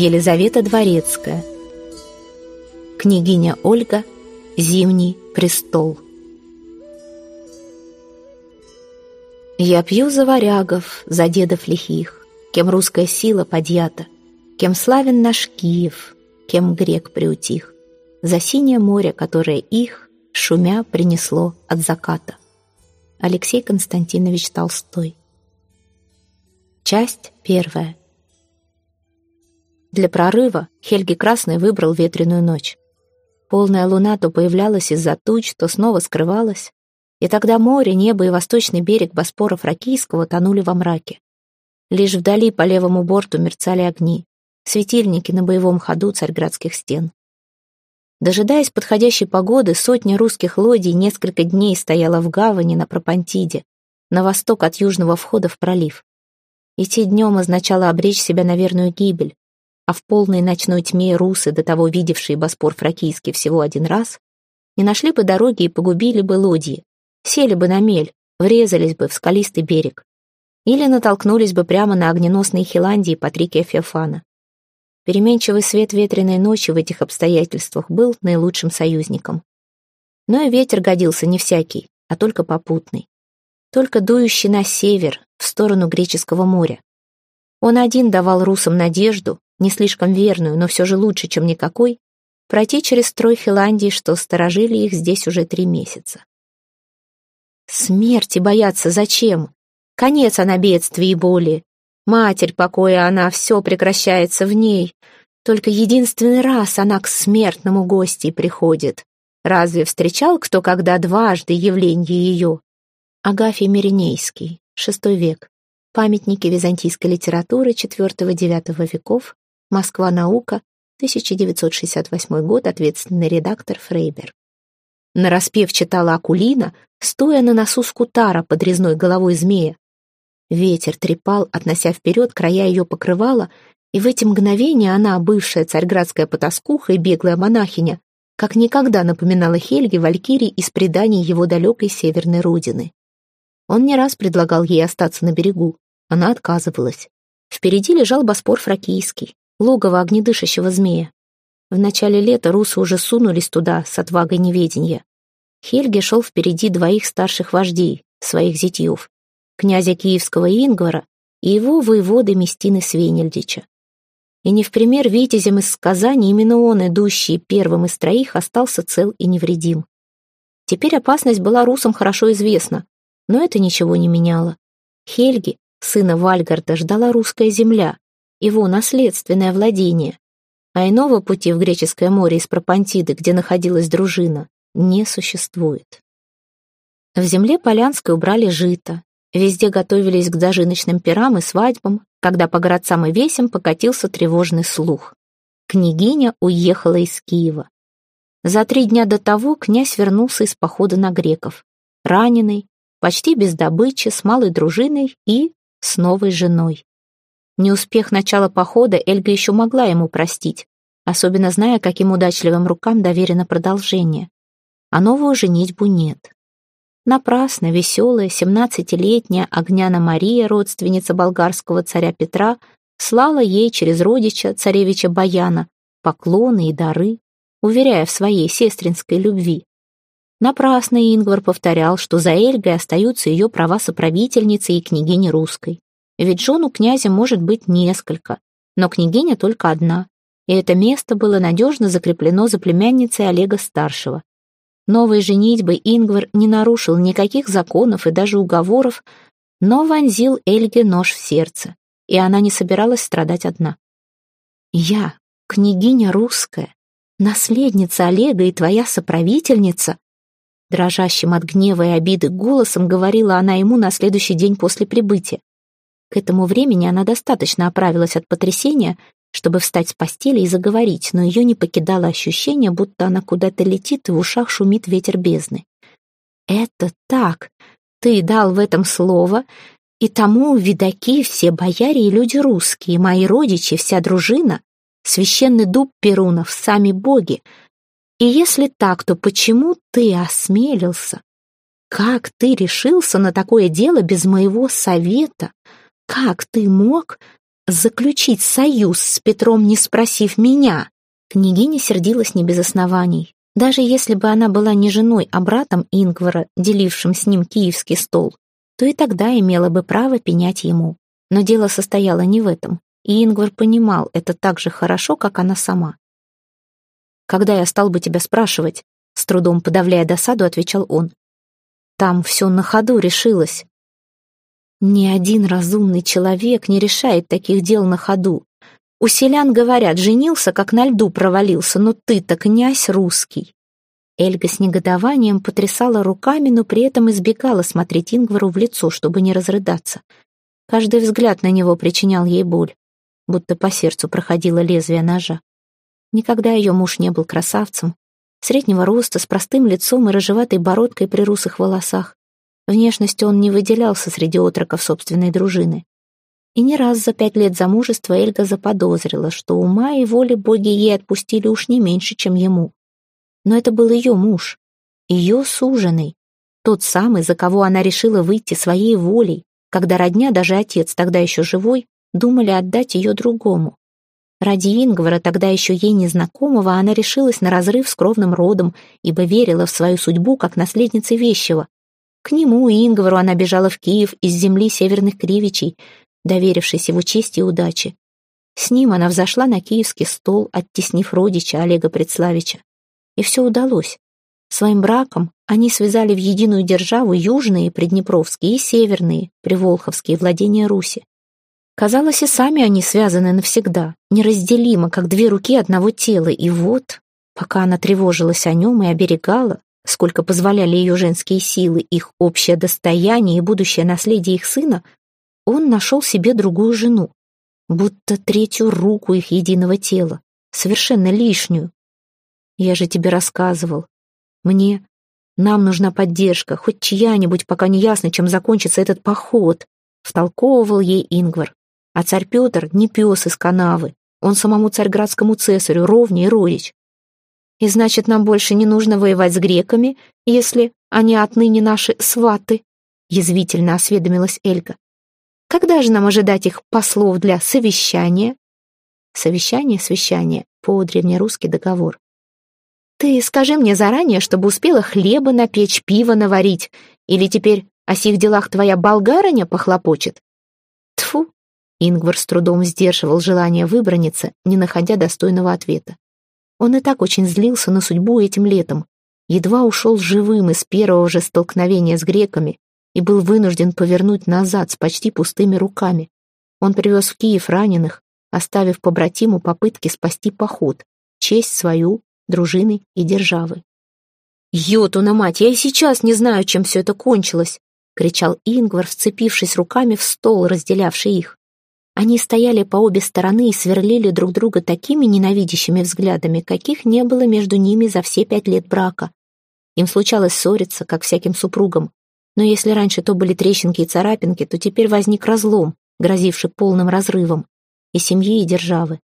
Елизавета Дворецкая. Княгиня Ольга. Зимний престол. Я пью за варягов, за дедов лихих, Кем русская сила подъята, Кем славен наш Киев, кем грек приутих, За синее море, которое их, шумя, принесло от заката. Алексей Константинович Толстой. Часть первая. Для прорыва Хельги Красный выбрал ветреную ночь. Полная луна то появлялась из-за туч, то снова скрывалась, и тогда море, небо и восточный берег Боспора Фракийского тонули во мраке. Лишь вдали по левому борту мерцали огни, светильники на боевом ходу царьградских стен. Дожидаясь подходящей погоды, сотни русских лодий несколько дней стояла в гавани на Пропантиде, на восток от южного входа в пролив. Идти днем означало обречь себя на верную гибель, а в полной ночной тьме русы, до того видевшие Боспор Фракийский всего один раз, не нашли бы дороги и погубили бы лодьи, сели бы на мель, врезались бы в скалистый берег. Или натолкнулись бы прямо на огненосные Хиландии Патрикия Феофана. Переменчивый свет ветреной ночи в этих обстоятельствах был наилучшим союзником. Но и ветер годился не всякий, а только попутный. Только дующий на север, в сторону Греческого моря. Он один давал русам надежду, не слишком верную, но все же лучше, чем никакой, пройти через строй Финляндии, что сторожили их здесь уже три месяца. Смерти бояться зачем? Конец она бедствий и боли. Матерь покоя она, все прекращается в ней. Только единственный раз она к смертному гости приходит. Разве встречал кто когда дважды явление ее? Агафий Миринейский, VI век. Памятники византийской литературы IV-IX веков. Москва. Наука. 1968 год. Ответственный редактор Фрейбер. Нараспев читала Акулина, стоя на носу скутара под резной головой змея. Ветер трепал, относя вперед края ее покрывала, и в эти мгновения она, бывшая царьградская потаскуха и беглая монахиня, как никогда напоминала Хельге Валькирии из преданий его далекой северной родины. Он не раз предлагал ей остаться на берегу. Она отказывалась. Впереди лежал Боспор Фракийский, логово огнедышащего змея. В начале лета русы уже сунулись туда с отвагой неведения. Хельге шел впереди двоих старших вождей, своих зятьев, князя Киевского Ингвара и его воеводы Местины Свенельдича. И не в пример витязем из сказаний именно он, идущий первым из троих, остался цел и невредим. Теперь опасность была русам хорошо известна, но это ничего не меняло. Хельги, сына Вальгарда, ждала русская земля, его наследственное владение, а иного пути в Греческое море из Пропантиды, где находилась дружина, не существует. В земле Полянской убрали жито, Везде готовились к зажиночным пирам и свадьбам, когда по городцам и весям покатился тревожный слух. Княгиня уехала из Киева. За три дня до того князь вернулся из похода на греков. Раненый, почти без добычи, с малой дружиной и с новой женой. Неуспех начала похода Эльга еще могла ему простить, особенно зная, каким удачливым рукам доверено продолжение. А новую женитьбу нет. Напрасно веселая семнадцатилетняя Огняна Мария, родственница болгарского царя Петра, слала ей через родича, царевича Баяна, поклоны и дары, уверяя в своей сестринской любви. Напрасно Ингвар повторял, что за Эльгой остаются ее права соправительницы и княгини русской. Ведь жен у князя может быть несколько, но княгиня только одна, и это место было надежно закреплено за племянницей Олега Старшего, Новой женитьбы Ингвар не нарушил никаких законов и даже уговоров, но вонзил Эльге нож в сердце, и она не собиралась страдать одна. «Я, княгиня русская, наследница Олега и твоя соправительница», дрожащим от гнева и обиды голосом говорила она ему на следующий день после прибытия. К этому времени она достаточно оправилась от потрясения, чтобы встать с постели и заговорить, но ее не покидало ощущение, будто она куда-то летит и в ушах шумит ветер бездны. «Это так! Ты дал в этом слово, и тому видаки все бояре и люди русские, мои родичи, вся дружина, священный дуб Перунов, сами боги. И если так, то почему ты осмелился? Как ты решился на такое дело без моего совета? Как ты мог заключить союз с Петром, не спросив меня? Княгиня сердилась не без оснований. Даже если бы она была не женой, а братом Ингвара, делившим с ним киевский стол, то и тогда имела бы право пенять ему. Но дело состояло не в этом, и Ингвар понимал это так же хорошо, как она сама. «Когда я стал бы тебя спрашивать?» С трудом подавляя досаду, отвечал он. «Там все на ходу решилось». Ни один разумный человек не решает таких дел на ходу. У селян говорят, женился, как на льду провалился, но ты-то князь русский. Эльга с негодованием потрясала руками, но при этом избегала смотреть Ингвару в лицо, чтобы не разрыдаться. Каждый взгляд на него причинял ей боль, будто по сердцу проходило лезвие ножа. Никогда ее муж не был красавцем. Среднего роста, с простым лицом и рыжеватой бородкой при русых волосах. Внешностью он не выделялся среди отроков собственной дружины. И не раз за пять лет замужества Эльга заподозрила, что ума и воли боги ей отпустили уж не меньше, чем ему. Но это был ее муж, ее суженый, тот самый, за кого она решила выйти своей волей, когда родня, даже отец, тогда еще живой, думали отдать ее другому. Ради Ингвара, тогда еще ей незнакомого, она решилась на разрыв с кровным родом, ибо верила в свою судьбу как наследница Вещего. К нему, Ингвару, она бежала в Киев из земли северных кривичей, доверившись его чести и удаче. С ним она взошла на киевский стол, оттеснив родича Олега Предславича. И все удалось. Своим браком они связали в единую державу южные, приднепровские и северные, приволховские владения Руси. Казалось, и сами они связаны навсегда, неразделимо, как две руки одного тела. И вот, пока она тревожилась о нем и оберегала, сколько позволяли ее женские силы, их общее достояние и будущее наследие их сына, он нашел себе другую жену, будто третью руку их единого тела, совершенно лишнюю. Я же тебе рассказывал. Мне, нам нужна поддержка, хоть чья-нибудь, пока не ясно, чем закончится этот поход, втолковывал ей Ингвар. А царь Петр не пес из канавы, он самому царьградскому цесарю ровнее родич. И значит, нам больше не нужно воевать с греками, если они отныне наши сваты, язвительно осведомилась Эльга. Когда же нам ожидать их послов для совещания? Совещание, совещание, по-древнерусски договор. Ты скажи мне заранее, чтобы успела хлеба напечь, пиво наварить, или теперь о сих делах твоя болгарыня похлопочет? Тфу! Ингвар с трудом сдерживал желание выбраниться, не находя достойного ответа. Он и так очень злился на судьбу этим летом, едва ушел живым из первого же столкновения с греками, и был вынужден повернуть назад с почти пустыми руками. Он привез в Киев раненых, оставив побратиму попытки спасти поход, честь свою, дружины и державы. «Йотуна мать, я и сейчас не знаю, чем все это кончилось!» — кричал Ингвар, вцепившись руками в стол, разделявший их. Они стояли по обе стороны и сверлили друг друга такими ненавидящими взглядами, каких не было между ними за все пять лет брака. Им случалось ссориться, как всяким супругам, но если раньше то были трещинки и царапинки, то теперь возник разлом, грозивший полным разрывом и семьи, и державы.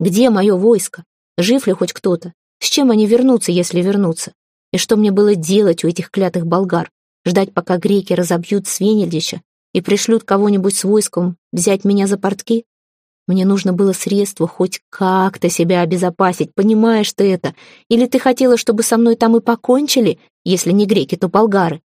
Где мое войско? Жив ли хоть кто-то? С чем они вернутся, если вернутся? И что мне было делать у этих клятых болгар? Ждать, пока греки разобьют Свенельдича и пришлют кого-нибудь с войском взять меня за портки? Мне нужно было средство хоть как-то себя обезопасить, понимаешь ты это? Или ты хотела, чтобы со мной там и покончили, если не греки, то болгары?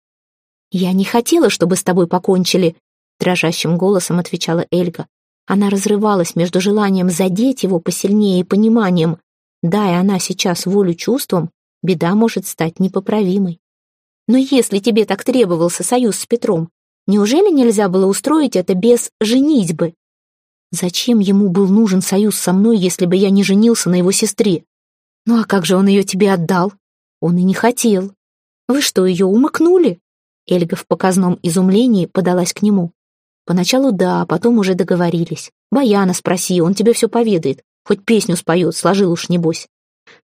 «Я не хотела, чтобы с тобой покончили», — дрожащим голосом отвечала Эльга. Она разрывалась между желанием задеть его посильнее и пониманием. Да, и она сейчас волю чувством, беда может стать непоправимой. Но если тебе так требовался союз с Петром, неужели нельзя было устроить это без женитьбы? Зачем ему был нужен союз со мной, если бы я не женился на его сестре? Ну а как же он ее тебе отдал? Он и не хотел. Вы что, ее умыкнули? Эльга в показном изумлении подалась к нему. Поначалу да, а потом уже договорились. Баяна спроси, он тебе все поведает. Хоть песню споет, сложил уж небось.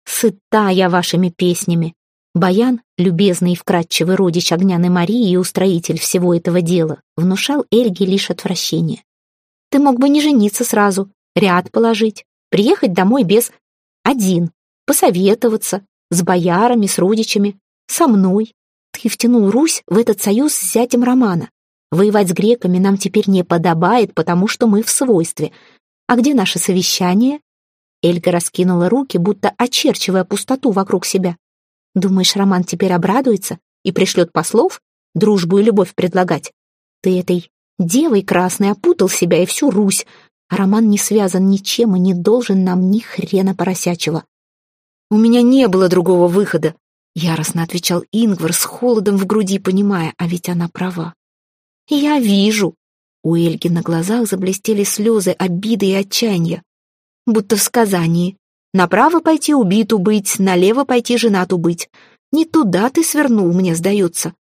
Сыта я вашими песнями. Баян, любезный и вкрадчивый родич Огняной Марии и устроитель всего этого дела, внушал Эльге лишь отвращение. Ты мог бы не жениться сразу, ряд положить, приехать домой без... один, посоветоваться, с боярами, с родичами, со мной, ты втянул Русь в этот союз с зятем Романа. Воевать с греками нам теперь не подобает, потому что мы в свойстве. А где наше совещание?» Эльга раскинула руки, будто очерчивая пустоту вокруг себя. «Думаешь, Роман теперь обрадуется и пришлет послов? Дружбу и любовь предлагать? Ты этой девой красной опутал себя и всю Русь, а Роман не связан ничем и не должен нам ни хрена поросячего». «У меня не было другого выхода», — яростно отвечал Ингвар с холодом в груди, понимая, а ведь она права. «Я вижу». У Эльги на глазах заблестели слезы обиды и отчаяния будто в сказании. Направо пойти убиту быть, налево пойти женату быть. Не туда ты свернул, мне сдается.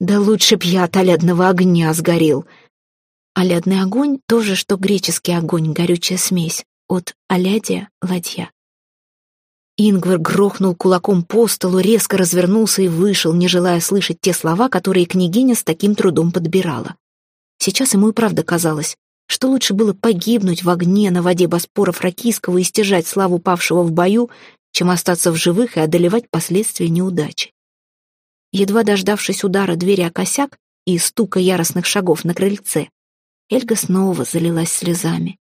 Да лучше б я от олядного огня сгорел. Олядный огонь — тоже, что греческий огонь, горючая смесь. От олядия — ладья. Ингвар грохнул кулаком по столу, резко развернулся и вышел, не желая слышать те слова, которые княгиня с таким трудом подбирала. Сейчас ему и правда казалось, что лучше было погибнуть в огне на воде Боспора Фракийского и стяжать славу павшего в бою, чем остаться в живых и одолевать последствия неудачи. Едва дождавшись удара двери о косяк и стука яростных шагов на крыльце, Эльга снова залилась слезами.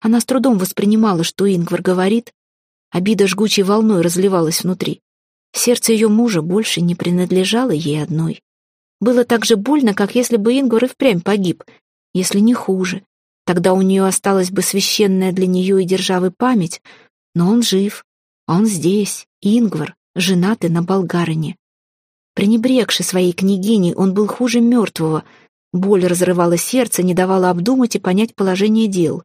Она с трудом воспринимала, что Ингвар говорит, обида жгучей волной разливалась внутри. Сердце ее мужа больше не принадлежало ей одной. Было так же больно, как если бы Ингвар и впрямь погиб, если не хуже, Тогда у нее осталась бы священная для нее и державы память, но он жив, он здесь, Ингвар, женатый на болгарине. Пренебрегши своей княгиней, он был хуже мертвого. Боль разрывала сердце, не давала обдумать и понять положение дел.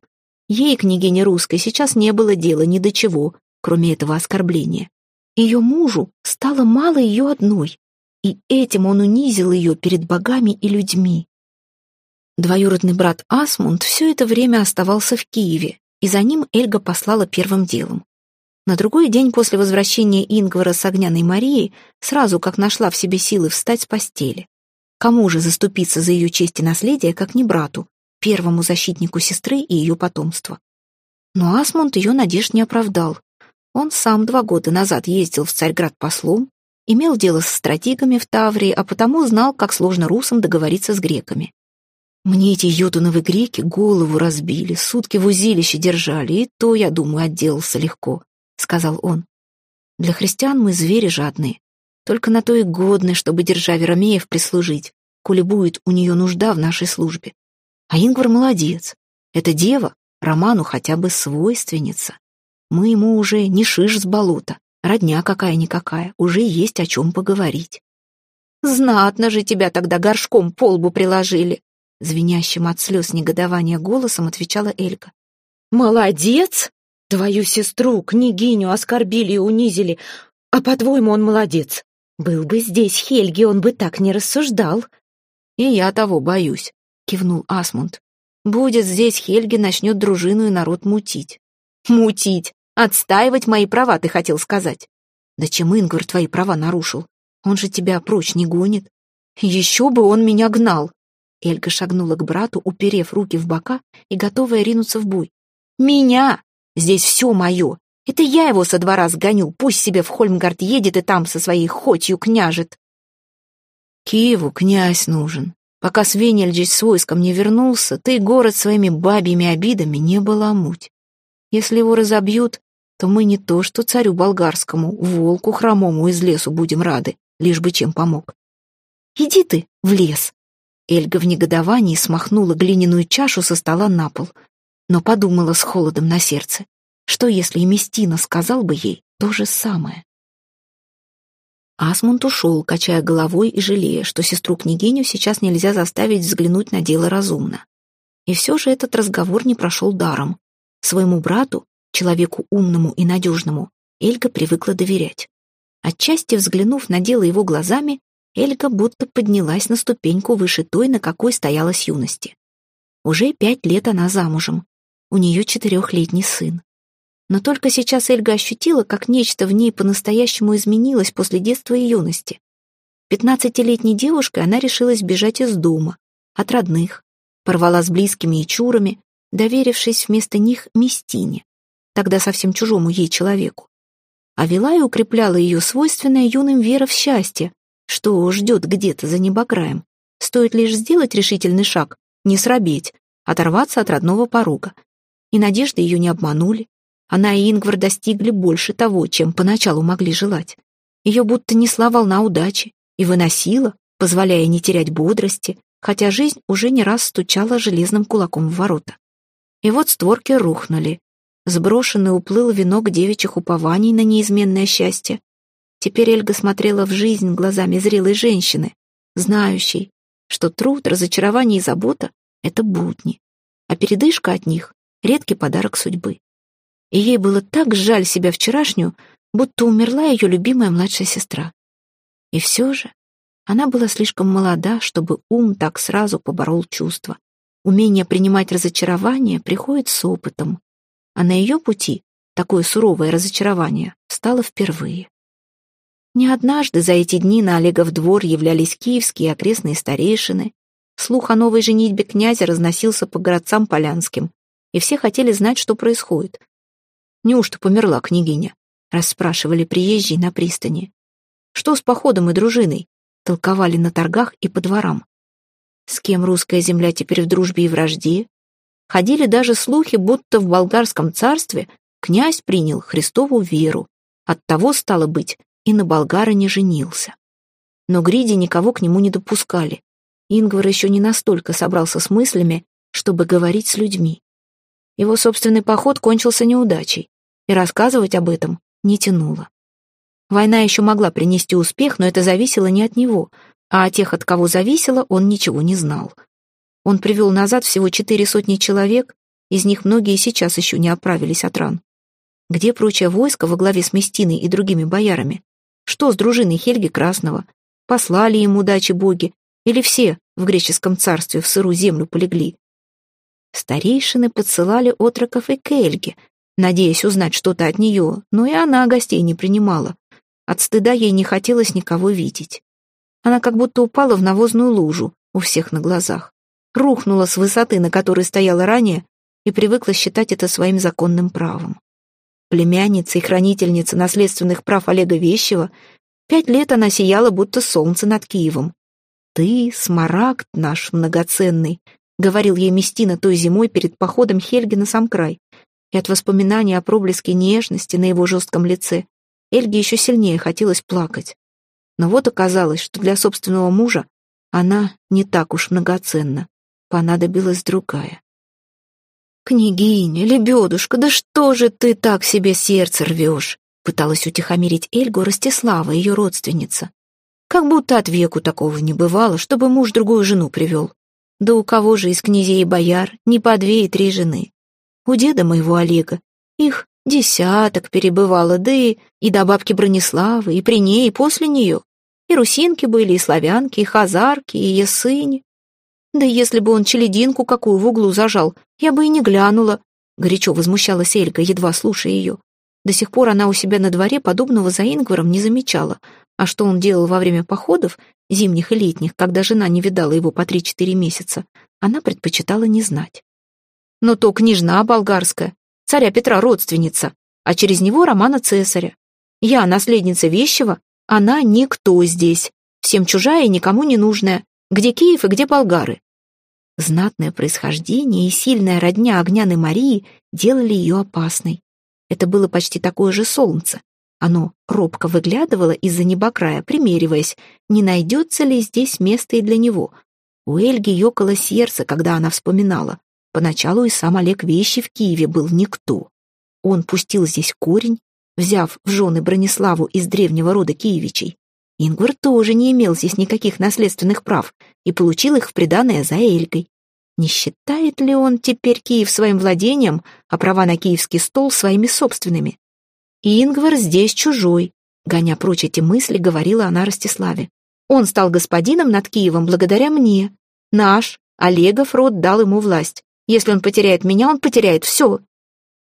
Ей, княгине русской, сейчас не было дела ни до чего, кроме этого оскорбления. Ее мужу стало мало ее одной, и этим он унизил ее перед богами и людьми. Двоюродный брат Асмунд все это время оставался в Киеве, и за ним Эльга послала первым делом. На другой день после возвращения Ингвара с Огняной Марией, сразу как нашла в себе силы встать с постели. Кому же заступиться за ее честь и наследие, как не брату, первому защитнику сестры и ее потомства? Но Асмунд ее надежд не оправдал. Он сам два года назад ездил в Царьград послом, имел дело с стратегами в Таврии, а потому знал, как сложно русам договориться с греками. Мне эти йотуновы греки голову разбили, сутки в узилище держали, и то, я думаю, отделался легко», — сказал он. «Для христиан мы звери жадные, только на то и годны, чтобы державе Ромеев прислужить, коли будет у нее нужда в нашей службе. А Ингвар молодец. Эта дева Роману хотя бы свойственница. Мы ему уже не шиш с болота, родня какая-никакая, уже есть о чем поговорить». «Знатно же тебя тогда горшком по лбу приложили», Звенящим от слез негодования голосом отвечала Элька. «Молодец! Твою сестру, княгиню, оскорбили и унизили. А по-твоему, он молодец? Был бы здесь Хельги, он бы так не рассуждал». «И я того боюсь», — кивнул Асмунд. «Будет здесь Хельги, начнет дружину и народ мутить». «Мутить! Отстаивать мои права, ты хотел сказать». «Да чем Ингвар твои права нарушил? Он же тебя прочь не гонит. Еще бы он меня гнал. Эльга шагнула к брату, уперев руки в бока и готовая ринуться в бой. «Меня! Здесь все мое! Это я его со двора сгоню, пусть себе в Хольмгард едет и там со своей хотью княжет!» «Киеву князь нужен. Пока Свенельдич с войском не вернулся, ты город своими бабьими обидами не баламуть. Если его разобьют, то мы не то что царю болгарскому, волку хромому из лесу будем рады, лишь бы чем помог. Иди ты в лес, Эльга в негодовании смахнула глиняную чашу со стола на пол, но подумала с холодом на сердце, что если и Местина сказал бы ей то же самое. Асмунд ушел, качая головой и жалея, что сестру-княгиню сейчас нельзя заставить взглянуть на дело разумно. И все же этот разговор не прошел даром. Своему брату, человеку умному и надежному, Эльга привыкла доверять. Отчасти взглянув на дело его глазами, Эльга будто поднялась на ступеньку выше той, на какой стояла с юности. Уже пять лет она замужем. У нее четырехлетний сын. Но только сейчас Эльга ощутила, как нечто в ней по-настоящему изменилось после детства и юности. Пятнадцатилетней девушкой она решилась бежать из дома, от родных, порвала с близкими и чурами, доверившись вместо них Местине, тогда совсем чужому ей человеку. А вела и укрепляла ее свойственная юным вера в счастье, что ждет где-то за небокраем, Стоит лишь сделать решительный шаг, не срабеть, оторваться от родного порога. И надежды ее не обманули. Она и Ингвар достигли больше того, чем поначалу могли желать. Ее будто несла волна удачи и выносила, позволяя не терять бодрости, хотя жизнь уже не раз стучала железным кулаком в ворота. И вот створки рухнули. Сброшенный уплыл венок девичьих упований на неизменное счастье. Теперь Эльга смотрела в жизнь глазами зрелой женщины, знающей, что труд, разочарование и забота — это будни, а передышка от них — редкий подарок судьбы. И ей было так жаль себя вчерашнюю, будто умерла ее любимая младшая сестра. И все же она была слишком молода, чтобы ум так сразу поборол чувства. Умение принимать разочарование приходит с опытом, а на ее пути такое суровое разочарование стало впервые. Не однажды за эти дни на Олегов двор являлись киевские окрестные старейшины. Слух о новой женитьбе князя разносился по городцам полянским, и все хотели знать, что происходит. «Неужто померла княгиня?» — расспрашивали приезжие на пристани. «Что с походом и дружиной?» — толковали на торгах и по дворам. С кем русская земля теперь в дружбе и вражде? Ходили даже слухи, будто в болгарском царстве князь принял Христову веру. Оттого, стало быть, и на болгара не женился. Но Гриди никого к нему не допускали. Ингвар еще не настолько собрался с мыслями, чтобы говорить с людьми. Его собственный поход кончился неудачей, и рассказывать об этом не тянуло. Война еще могла принести успех, но это зависело не от него, а от тех, от кого зависело, он ничего не знал. Он привел назад всего четыре сотни человек, из них многие сейчас еще не оправились от ран. Где прочее войско во главе с Местиной и другими боярами? Что с дружиной Хельги Красного? Послали им удачи боги? Или все в греческом царстве в сырую землю полегли? Старейшины подсылали отроков и к Эльге, надеясь узнать что-то от нее, но и она гостей не принимала. От стыда ей не хотелось никого видеть. Она как будто упала в навозную лужу у всех на глазах, рухнула с высоты, на которой стояла ранее, и привыкла считать это своим законным правом племянница и хранительница наследственных прав Олега Вещева, пять лет она сияла, будто солнце над Киевом. «Ты, смарагд наш многоценный», — говорил ей Местина той зимой перед походом Хельги на сам край. И от воспоминания о проблеске нежности на его жестком лице Эльге еще сильнее хотелось плакать. Но вот оказалось, что для собственного мужа она не так уж многоценна. Понадобилась другая. «Княгиня, лебедушка, да что же ты так себе сердце рвешь?» Пыталась утихомирить Эльгу Ростислава, ее родственница. Как будто от веку такого не бывало, чтобы муж другую жену привел. Да у кого же из князей и бояр не по две и три жены? У деда моего Олега их десяток перебывало, да и, и до бабки Брониславы, и при ней, и после нее. И русинки были, и славянки, и хазарки, и ясыни. Да если бы он челединку какую в углу зажал, я бы и не глянула. Горячо возмущалась Эльга, едва слушая ее. До сих пор она у себя на дворе подобного за Ингваром не замечала. А что он делал во время походов, зимних и летних, когда жена не видала его по три-четыре месяца, она предпочитала не знать. Но то княжна болгарская, царя Петра родственница, а через него Романа Цесаря. Я наследница Вещева, она никто здесь, всем чужая и никому не нужная. Где Киев и где болгары? Знатное происхождение и сильная родня Огняны Марии делали ее опасной. Это было почти такое же солнце. Оно робко выглядывало из-за небокрая, примериваясь, не найдется ли здесь место и для него. У Эльги ёкало сердце, когда она вспоминала. Поначалу и сам Олег Вещи в Киеве был никто. Он пустил здесь корень, взяв в жены Брониславу из древнего рода Киевичей. Ингвар тоже не имел здесь никаких наследственных прав и получил их в приданое за Элькой. Не считает ли он теперь Киев своим владением, а права на киевский стол своими собственными? Ингвар здесь чужой, гоня прочь эти мысли, говорила она Ростиславе. Он стал господином над Киевом благодаря мне. Наш, Олегов род дал ему власть. Если он потеряет меня, он потеряет все.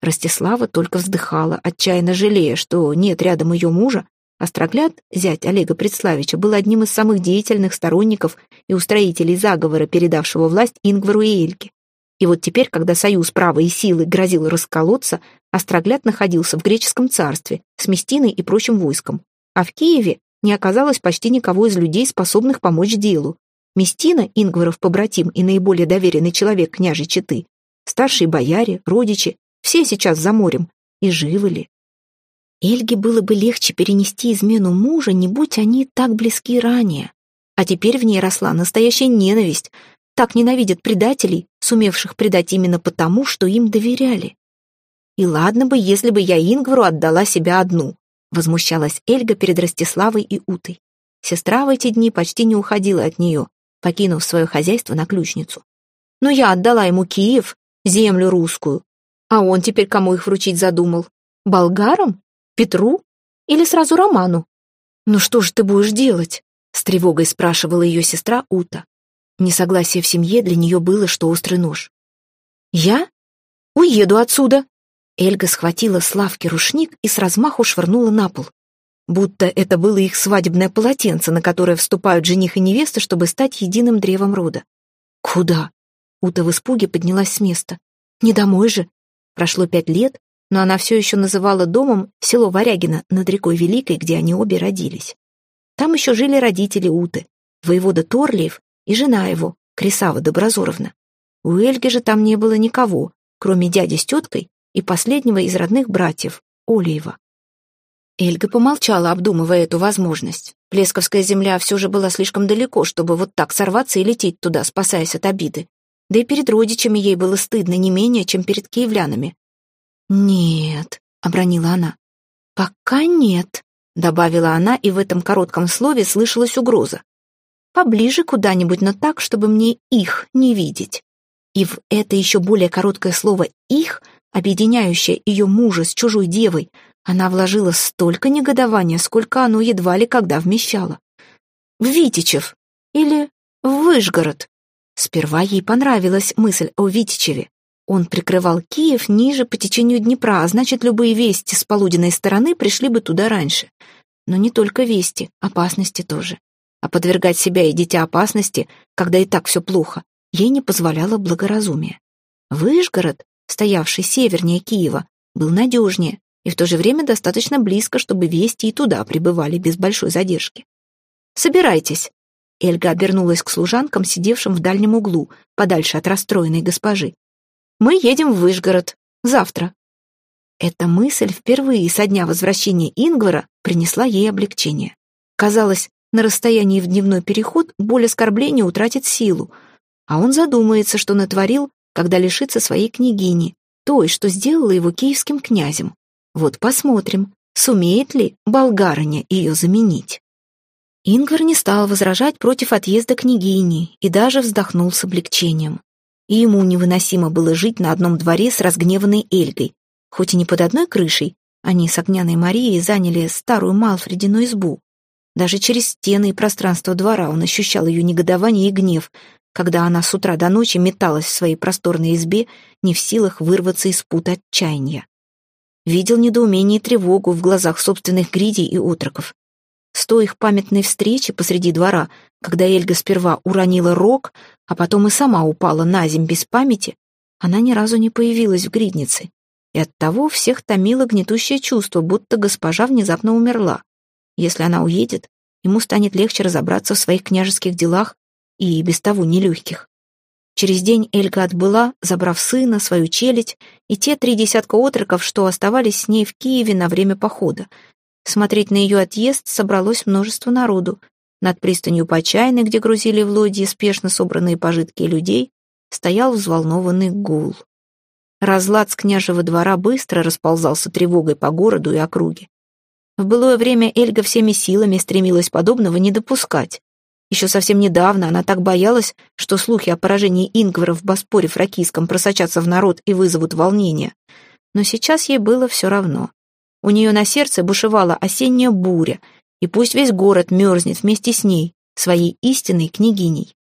Ростислава только вздыхала, отчаянно жалея, что нет рядом ее мужа, Острогляд, зять Олега Предславича, был одним из самых деятельных сторонников и устроителей заговора, передавшего власть Ингвару и Эльке. И вот теперь, когда союз права и силы грозил расколоться, Острогляд находился в греческом царстве с Местиной и прочим войском. А в Киеве не оказалось почти никого из людей, способных помочь делу. Местина, Ингваров побратим и наиболее доверенный человек княжей Четы, старшие бояре, родичи, все сейчас за морем. И живы ли? Эльге было бы легче перенести измену мужа, не будь они так близки ранее. А теперь в ней росла настоящая ненависть. Так ненавидят предателей, сумевших предать именно потому, что им доверяли. И ладно бы, если бы я Ингвару отдала себя одну, возмущалась Эльга перед Ростиславой и Утой. Сестра в эти дни почти не уходила от нее, покинув свое хозяйство на ключницу. Но я отдала ему Киев, землю русскую. А он теперь кому их вручить задумал? Болгарам? Петру? Или сразу Роману? «Ну что же ты будешь делать?» — с тревогой спрашивала ее сестра Ута. Несогласие в семье для нее было, что острый нож. «Я? Уеду отсюда!» Эльга схватила с лавки рушник и с размаху швырнула на пол. Будто это было их свадебное полотенце, на которое вступают жених и невеста, чтобы стать единым древом рода. «Куда?» Ута в испуге поднялась с места. «Не домой же!» Прошло пять лет, но она все еще называла домом село Варягино над рекой Великой, где они обе родились. Там еще жили родители Уты, воевода Торлиев и жена его, Крисава Доброзоровна. У Эльги же там не было никого, кроме дяди с теткой и последнего из родных братьев, Олиева. Эльга помолчала, обдумывая эту возможность. Плесковская земля все же была слишком далеко, чтобы вот так сорваться и лететь туда, спасаясь от обиды. Да и перед родичами ей было стыдно не менее, чем перед киевлянами. «Нет», — обронила она. «Пока нет», — добавила она, и в этом коротком слове слышалась угроза. «Поближе куда-нибудь, но так, чтобы мне их не видеть». И в это еще более короткое слово «их», объединяющее ее мужа с чужой девой, она вложила столько негодования, сколько оно едва ли когда вмещало. «В Витичев» или «в Выжгород». Сперва ей понравилась мысль о Витичеве. Он прикрывал Киев ниже по течению Днепра, а значит, любые вести с полуденной стороны пришли бы туда раньше. Но не только вести, опасности тоже. А подвергать себя и дитя опасности, когда и так все плохо, ей не позволяло благоразумие. Выжгород, стоявший севернее Киева, был надежнее и в то же время достаточно близко, чтобы вести и туда прибывали без большой задержки. «Собирайтесь!» Эльга обернулась к служанкам, сидевшим в дальнем углу, подальше от расстроенной госпожи. Мы едем в Выжгород. Завтра». Эта мысль впервые со дня возвращения Ингвара принесла ей облегчение. Казалось, на расстоянии в дневной переход боль оскорбления утратит силу, а он задумается, что натворил, когда лишится своей княгини, той, что сделала его киевским князем. Вот посмотрим, сумеет ли болгарыня ее заменить. Ингвар не стал возражать против отъезда княгини и даже вздохнул с облегчением и ему невыносимо было жить на одном дворе с разгневанной Эльгой. Хоть и не под одной крышей, они с Огняной Марией заняли старую Малфредину избу. Даже через стены и пространство двора он ощущал ее негодование и гнев, когда она с утра до ночи металась в своей просторной избе, не в силах вырваться из пут отчаяния. Видел недоумение и тревогу в глазах собственных гридей и отроков. С той их памятной встречи посреди двора, когда Эльга сперва уронила рог, а потом и сама упала на земь без памяти, она ни разу не появилась в гриднице. И оттого всех томило гнетущее чувство, будто госпожа внезапно умерла. Если она уедет, ему станет легче разобраться в своих княжеских делах и без того нелегких. Через день Эльга отбыла, забрав сына, свою челядь и те три десятка отроков, что оставались с ней в Киеве на время похода. Смотреть на ее отъезд собралось множество народу, над пристанью Почайной, где грузили в лодьи спешно собранные пожитки людей, стоял взволнованный гул. Разлад с княжего двора быстро расползался тревогой по городу и округе. В былое время Эльга всеми силами стремилась подобного не допускать. Еще совсем недавно она так боялась, что слухи о поражении Ингвара в Боспоре фракийском просочатся в народ и вызовут волнение. Но сейчас ей было все равно. У нее на сердце бушевала осенняя буря — и пусть весь город мерзнет вместе с ней, своей истинной княгиней.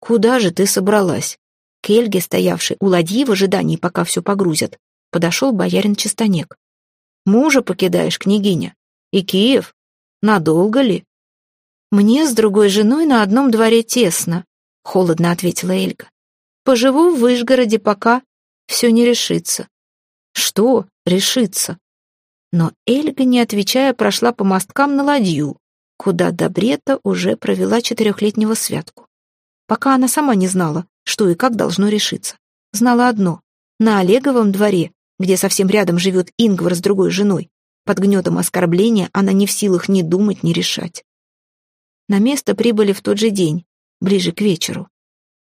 «Куда же ты собралась?» К Эльге, стоявшей у ладьи в ожидании, пока все погрузят, подошел боярин Чистонек. «Мужа покидаешь, княгиня? И Киев? Надолго ли?» «Мне с другой женой на одном дворе тесно», — холодно ответила Эльга. «Поживу в Выжгороде, пока все не решится». «Что решится?» Но Эльга, не отвечая, прошла по мосткам на ладью, куда Добрета уже провела четырехлетнего святку. Пока она сама не знала, что и как должно решиться. Знала одно — на Олеговом дворе, где совсем рядом живет Ингвар с другой женой, под гнетом оскорбления она не в силах ни думать, ни решать. На место прибыли в тот же день, ближе к вечеру.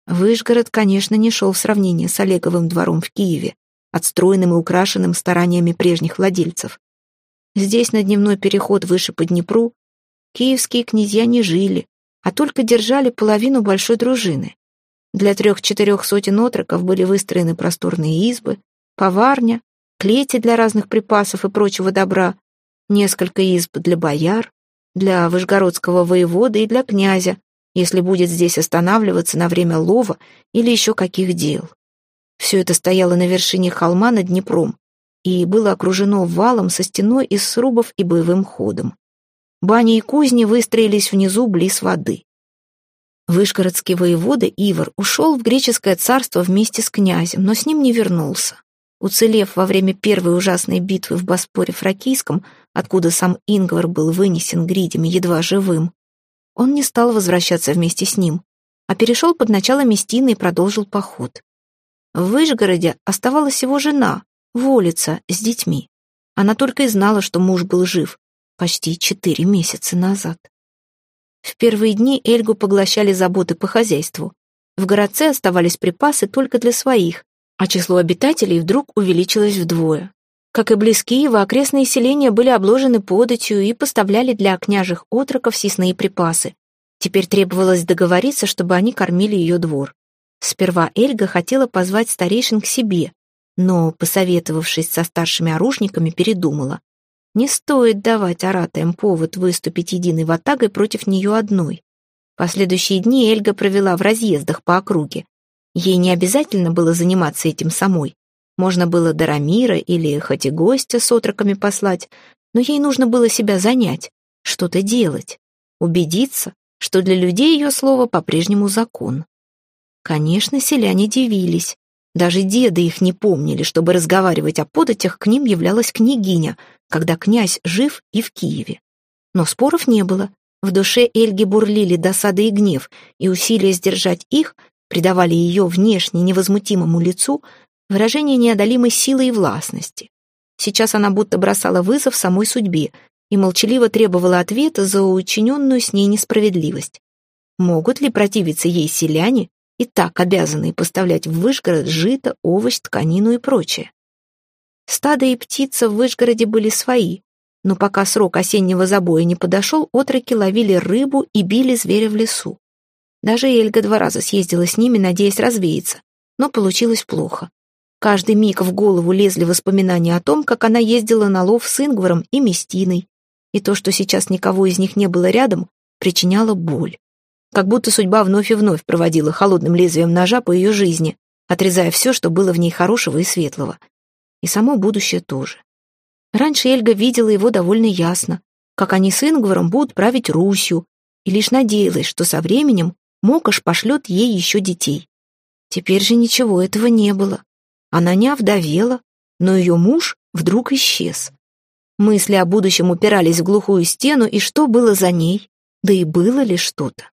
Выжгород, конечно, не шел в сравнение с Олеговым двором в Киеве, отстроенным и украшенным стараниями прежних владельцев. Здесь, на дневной переход выше по Днепру, киевские князья не жили, а только держали половину большой дружины. Для трех-четырех сотен отроков были выстроены просторные избы, поварня, клети для разных припасов и прочего добра, несколько изб для бояр, для вышгородского воевода и для князя, если будет здесь останавливаться на время лова или еще каких дел. Все это стояло на вершине холма над Днепром и было окружено валом со стеной из срубов и боевым ходом. Бани и кузни выстроились внизу близ воды. Вышгородский воевода Ивар ушел в греческое царство вместе с князем, но с ним не вернулся. Уцелев во время первой ужасной битвы в Боспоре Фракийском, откуда сам Ингвар был вынесен гридями едва живым, он не стал возвращаться вместе с ним, а перешел под начало Местины и продолжил поход. В Выжгороде оставалась его жена, Волица, с детьми. Она только и знала, что муж был жив, почти четыре месяца назад. В первые дни Эльгу поглощали заботы по хозяйству. В городце оставались припасы только для своих, а число обитателей вдруг увеличилось вдвое. Как и близ Киева, окрестные селения были обложены податью и поставляли для княжих отроков съестные припасы. Теперь требовалось договориться, чтобы они кормили ее двор. Сперва Эльга хотела позвать старейшин к себе, но, посоветовавшись со старшими оружниками, передумала. Не стоит давать аратаям повод выступить единой ватагой против нее одной. Последующие дни Эльга провела в разъездах по округе. Ей не обязательно было заниматься этим самой. Можно было Дарамира или хоть и гостя с отроками послать, но ей нужно было себя занять, что-то делать, убедиться, что для людей ее слово по-прежнему закон. Конечно, селяне дивились. Даже деды их не помнили, чтобы разговаривать о податях, к ним являлась княгиня, когда князь жив и в Киеве. Но споров не было. В душе Эльги бурлили досада и гнев, и усилия сдержать их придавали ее внешне невозмутимому лицу выражение неодолимой силы и властности. Сейчас она будто бросала вызов самой судьбе и молчаливо требовала ответа за учиненную с ней несправедливость. Могут ли противиться ей селяне, и так обязанные поставлять в Вышгород жито, овощ, тканину и прочее? Стадо и птица в Вышгороде были свои, но пока срок осеннего забоя не подошел, отроки ловили рыбу и били зверя в лесу. Даже Эльга два раза съездила с ними, надеясь развеяться, но получилось плохо. Каждый миг в голову лезли воспоминания о том, как она ездила на лов с Ингваром и Местиной, и то, что сейчас никого из них не было рядом, причиняло боль. Как будто судьба вновь и вновь проводила холодным лезвием ножа по ее жизни, отрезая все, что было в ней хорошего и светлого. И само будущее тоже. Раньше Эльга видела его довольно ясно, как они с Ингваром будут править Русью, и лишь надеялась, что со временем Мокош пошлет ей еще детей. Теперь же ничего этого не было. Она не овдовела, но ее муж вдруг исчез. Мысли о будущем упирались в глухую стену, и что было за ней? Да и было ли что-то?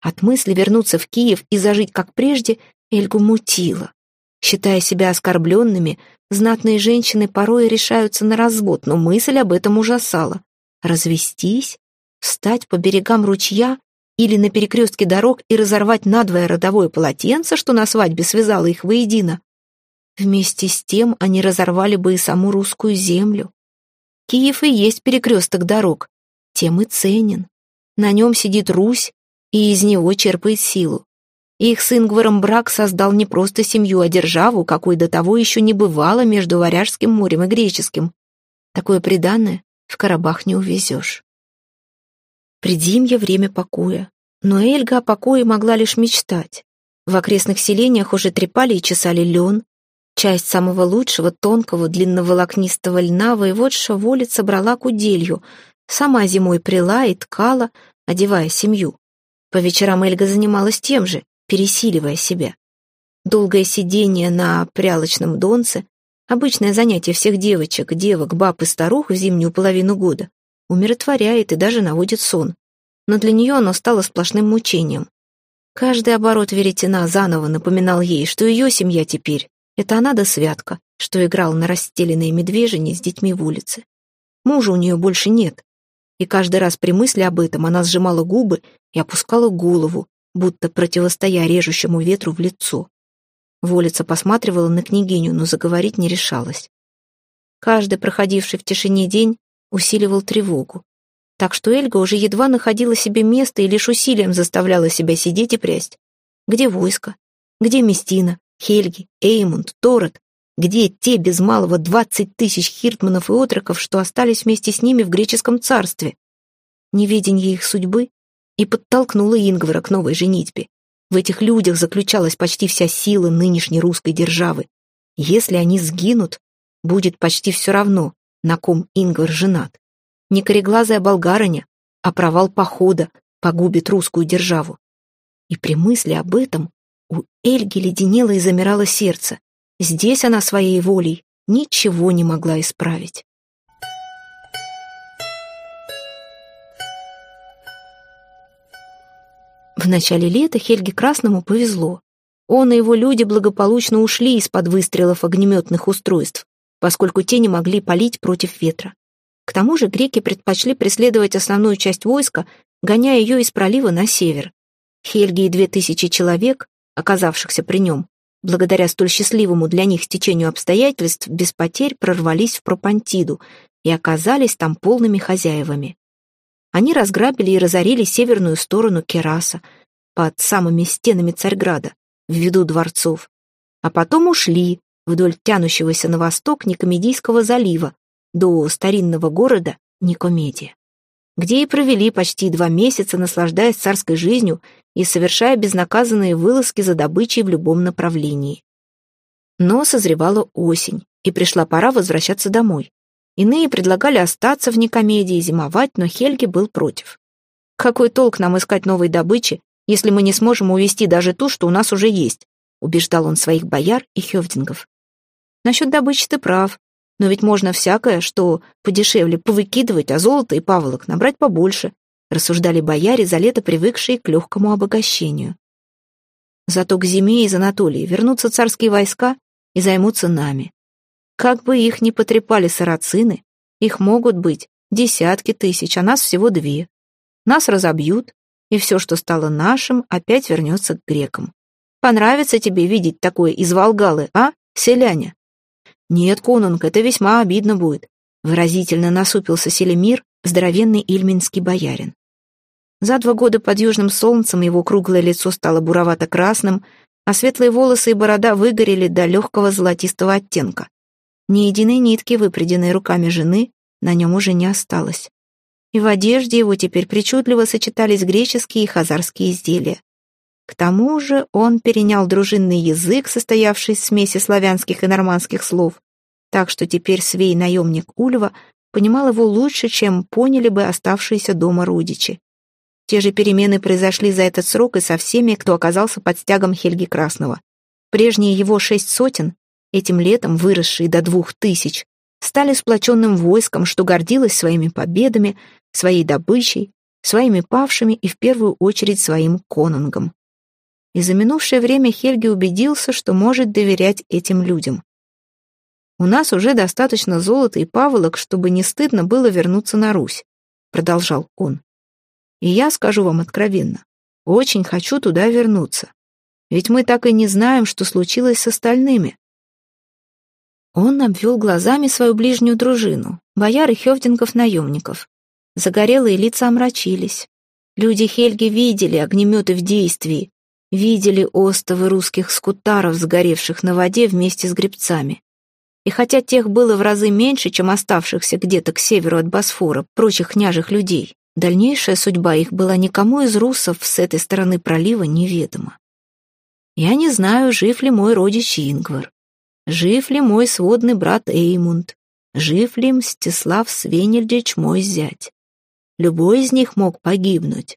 От мысли вернуться в Киев и зажить как прежде Эльгу мутило. Считая себя оскорбленными, знатные женщины порой решаются на развод, но мысль об этом ужасала. Развестись? Встать по берегам ручья или на перекрестке дорог и разорвать надвое родовое полотенце, что на свадьбе связало их воедино. Вместе с тем они разорвали бы и саму русскую землю. Киев и есть перекресток дорог, тем и ценен. На нем сидит Русь, и из него черпает силу. Их с Ингваром брак создал не просто семью, а державу, какой до того еще не бывало между Варяжским морем и Греческим. Такое преданное в Карабах не увезешь. Придимье — время покоя. Но Эльга о покое могла лишь мечтать. В окрестных селениях уже трепали и чесали лен. Часть самого лучшего, тонкого, длинноволокнистого льна воеводша Волит собрала куделью. Сама зимой прила и ткала, одевая семью. По вечерам Эльга занималась тем же, пересиливая себя. Долгое сидение на прялочном донце — обычное занятие всех девочек, девок, баб и старух в зимнюю половину года умиротворяет и даже наводит сон, но для нее оно стало сплошным мучением. Каждый оборот веретена заново напоминал ей, что ее семья теперь — это она да Святка, что играл на расстеленной медвежине с детьми в улице. Мужа у нее больше нет, и каждый раз при мысли об этом она сжимала губы и опускала голову, будто противостоя режущему ветру в лицо. Волица посматривала на княгиню, но заговорить не решалась. Каждый проходивший в тишине день усиливал тревогу. Так что Эльга уже едва находила себе место и лишь усилием заставляла себя сидеть и прясть. Где войско? Где Местина, Хельги, Эймунд, Торет? Где те без малого двадцать тысяч хиртманов и отроков, что остались вместе с ними в греческом царстве? Неведенье их судьбы и подтолкнуло Ингвара к новой женитьбе. В этих людях заключалась почти вся сила нынешней русской державы. Если они сгинут, будет почти все равно, на ком Ингвар женат. Не кореглазая болгарыня, а провал похода погубит русскую державу. И при мысли об этом у Эльги леденело и замирало сердце. Здесь она своей волей ничего не могла исправить. В начале лета Хельге Красному повезло. Он и его люди благополучно ушли из-под выстрелов огнеметных устройств, поскольку те не могли палить против ветра. К тому же греки предпочли преследовать основную часть войска, гоняя ее из пролива на север. Хельги и две тысячи человек, оказавшихся при нем, благодаря столь счастливому для них стечению обстоятельств, без потерь прорвались в Пропантиду и оказались там полными хозяевами. Они разграбили и разорили северную сторону Кераса, под самыми стенами Царьграда, в виду дворцов, а потом ушли вдоль тянущегося на восток Никомедийского залива до старинного города Никомедия, где и провели почти два месяца, наслаждаясь царской жизнью и совершая безнаказанные вылазки за добычей в любом направлении. Но созревала осень, и пришла пора возвращаться домой. Иные предлагали остаться в Никомедии и зимовать, но Хельги был против. «Какой толк нам искать новой добычи, если мы не сможем увести даже ту, что у нас уже есть?» убеждал он своих бояр и хевдингов. «Насчет добычи ты прав, но ведь можно всякое, что подешевле повыкидывать, а золото и паволок набрать побольше», рассуждали бояре, за лето привыкшие к легкому обогащению. Зато к зиме из Анатолии вернутся царские войска и займутся нами. Как бы их ни потрепали сарацины, их могут быть десятки тысяч, а нас всего две. Нас разобьют, и все, что стало нашим, опять вернется к грекам. Понравится тебе видеть такое из Волгалы, а, селяне? Нет, конунг, это весьма обидно будет. Выразительно насупился Селемир, здоровенный ильминский боярин. За два года под южным солнцем его круглое лицо стало буровато-красным, а светлые волосы и борода выгорели до легкого золотистого оттенка. Ни единой нитки, выпреденной руками жены, на нем уже не осталось. И в одежде его теперь причудливо сочетались греческие и хазарские изделия. К тому же он перенял дружинный язык, состоявший из смеси славянских и нормандских слов, так что теперь свей-наемник Ульва понимал его лучше, чем поняли бы оставшиеся дома родичи. Те же перемены произошли за этот срок и со всеми, кто оказался под стягом Хельги Красного. Прежние его шесть сотен этим летом выросшие до двух тысяч, стали сплоченным войском, что гордилось своими победами, своей добычей, своими павшими и в первую очередь своим конунгом. И за минувшее время Хельги убедился, что может доверять этим людям. «У нас уже достаточно золота и паволок, чтобы не стыдно было вернуться на Русь», — продолжал он. «И я скажу вам откровенно, очень хочу туда вернуться. Ведь мы так и не знаем, что случилось с остальными. Он обвел глазами свою ближнюю дружину, бояр и хевдингов-наемников. Загорелые лица омрачились. Люди Хельги видели огнеметы в действии, видели остовы русских скутаров, сгоревших на воде вместе с гребцами. И хотя тех было в разы меньше, чем оставшихся где-то к северу от Босфора прочих княжих людей, дальнейшая судьба их была никому из русов с этой стороны пролива неведома. Я не знаю, жив ли мой родич Ингвар. Жив ли мой сводный брат Эймунд? Жив ли Мстислав Свенельдич, мой зять? Любой из них мог погибнуть.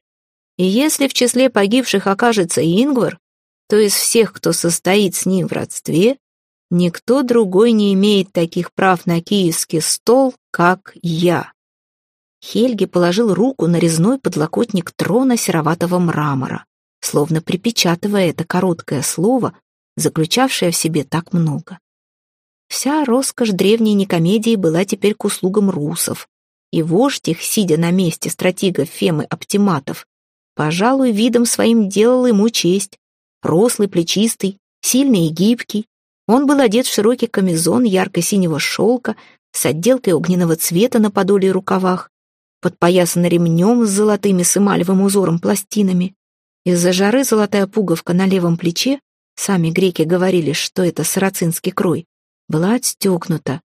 И если в числе погибших окажется Ингвар, то из всех, кто состоит с ним в родстве, никто другой не имеет таких прав на киевский стол, как я. Хельги положил руку на резной подлокотник трона сероватого мрамора, словно припечатывая это короткое слово, заключавшее в себе так много. Вся роскошь древней некомедии была теперь к услугам русов, и вождь их, сидя на месте стратега Фемы Оптиматов, пожалуй, видом своим делал ему честь. Рослый, плечистый, сильный и гибкий, он был одет в широкий камизон ярко-синего шелка с отделкой огненного цвета на подоле и рукавах, подпоясан ремнем с золотыми с эмалевым узором пластинами. Из-за жары золотая пуговка на левом плече, сами греки говорили, что это сарацинский крой, была отстегнута.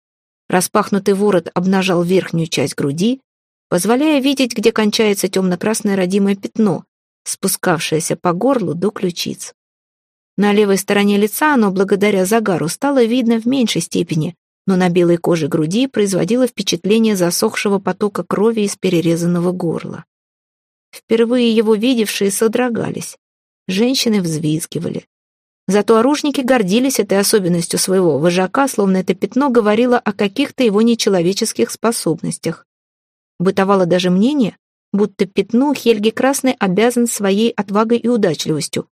Распахнутый ворот обнажал верхнюю часть груди, позволяя видеть, где кончается темно-красное родимое пятно, спускавшееся по горлу до ключиц. На левой стороне лица оно, благодаря загару, стало видно в меньшей степени, но на белой коже груди производило впечатление засохшего потока крови из перерезанного горла. Впервые его видевшие содрогались. Женщины взвизгивали. Зато оружники гордились этой особенностью своего вожака, словно это пятно говорило о каких-то его нечеловеческих способностях. Бытовало даже мнение, будто пятну Хельги Красный обязан своей отвагой и удачливостью,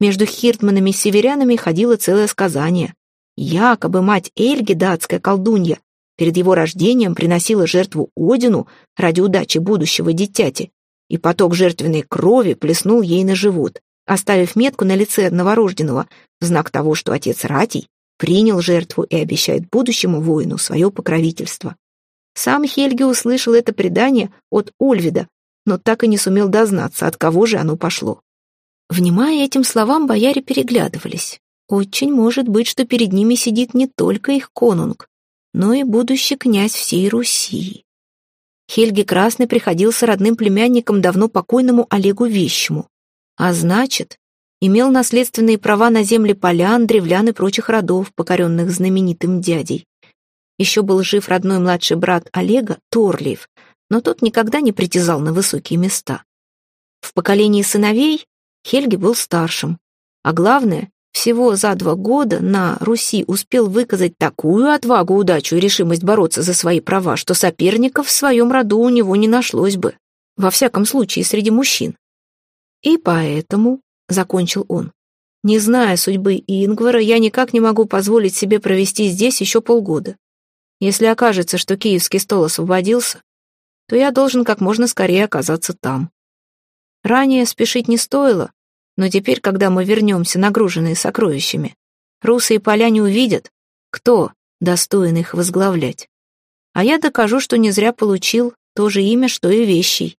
между хиртманами и северянами ходило целое сказание. Якобы мать Эльги, датская колдунья, перед его рождением приносила жертву Одину ради удачи будущего дитяти, и поток жертвенной крови плеснул ей на живот, оставив метку на лице новорожденного в знак того, что отец Ратий принял жертву и обещает будущему воину свое покровительство. Сам Хельги услышал это предание от Ольвида, но так и не сумел дознаться, от кого же оно пошло. Внимая этим словам, бояре переглядывались. Очень может быть, что перед ними сидит не только их конунг, но и будущий князь всей Руси. Хельги Красный приходился родным племянником давно покойному Олегу Вещему, а значит, имел наследственные права на земли полян, древлян и прочих родов, покоренных знаменитым дядей. Еще был жив родной младший брат Олега, Торлиев, но тот никогда не притязал на высокие места. В поколении сыновей Хельги был старшим. А главное, всего за два года на Руси успел выказать такую отвагу, удачу и решимость бороться за свои права, что соперников в своем роду у него не нашлось бы. Во всяком случае, среди мужчин. И поэтому, — закончил он, — не зная судьбы Ингвара, я никак не могу позволить себе провести здесь еще полгода. Если окажется, что киевский стол освободился, то я должен как можно скорее оказаться там. Ранее спешить не стоило, но теперь, когда мы вернемся, нагруженные сокровищами, русы и поляне увидят, кто достоин их возглавлять. А я докажу, что не зря получил то же имя, что и вещий.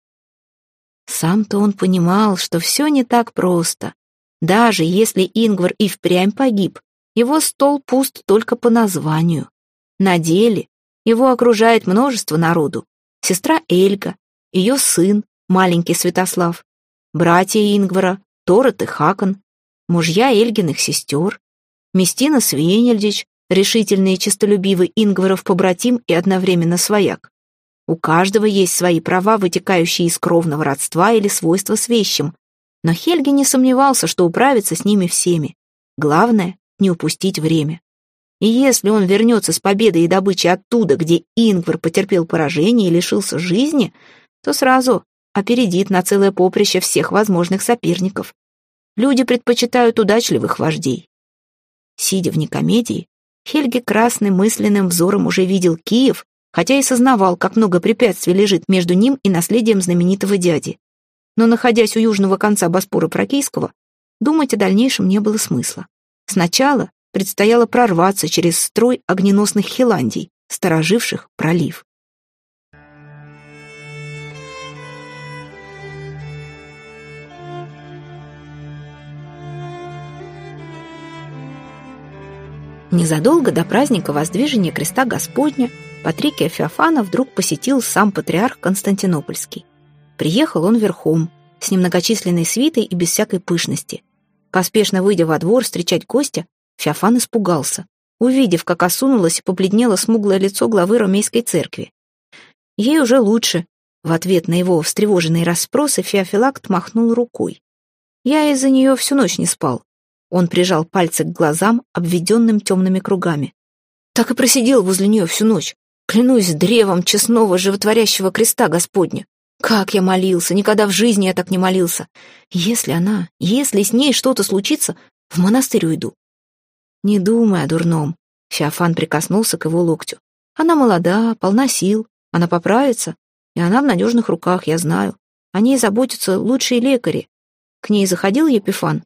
Сам-то он понимал, что все не так просто. Даже если Ингвар и впрямь погиб, его стол пуст только по названию. На деле его окружает множество народу. Сестра Эльга, ее сын, маленький Святослав, братья Ингвара, Торет и Хакон, мужья Эльгиных сестер, Местина Свенельдич, решительный и честолюбивый Ингваров побратим и одновременно свояк. У каждого есть свои права, вытекающие из кровного родства или свойства с вещим, но Хельги не сомневался, что управится с ними всеми. Главное — не упустить время. И если он вернется с победой и добычей оттуда, где Ингвар потерпел поражение и лишился жизни, то сразу опередит на целое поприще всех возможных соперников. Люди предпочитают удачливых вождей. Сидя в некомедии, Хельги Красный мысленным взором уже видел Киев, хотя и сознавал, как много препятствий лежит между ним и наследием знаменитого дяди. Но, находясь у южного конца Боспора Прокейского, думать о дальнейшем не было смысла. Сначала предстояло прорваться через строй огненосных хиландий, стороживших пролив. Незадолго до праздника воздвижения креста Господня Патрикия Феофана вдруг посетил сам патриарх Константинопольский. Приехал он верхом, с немногочисленной свитой и без всякой пышности. Поспешно выйдя во двор встречать гостя, Феофан испугался, увидев, как осунулось и побледнело смуглое лицо главы Ромейской церкви. Ей уже лучше. В ответ на его встревоженные расспросы Феофилакт махнул рукой. Я из-за нее всю ночь не спал. Он прижал пальцы к глазам, обведенным темными кругами. Так и просидел возле нее всю ночь. Клянусь древом честного животворящего креста Господня. Как я молился, никогда в жизни я так не молился. Если она, если с ней что-то случится, в монастырь уйду. Не думай о дурном. Феофан прикоснулся к его локтю. Она молода, полна сил, она поправится, и она в надежных руках, я знаю. О ней заботятся лучшие лекари. К ней заходил Епифан?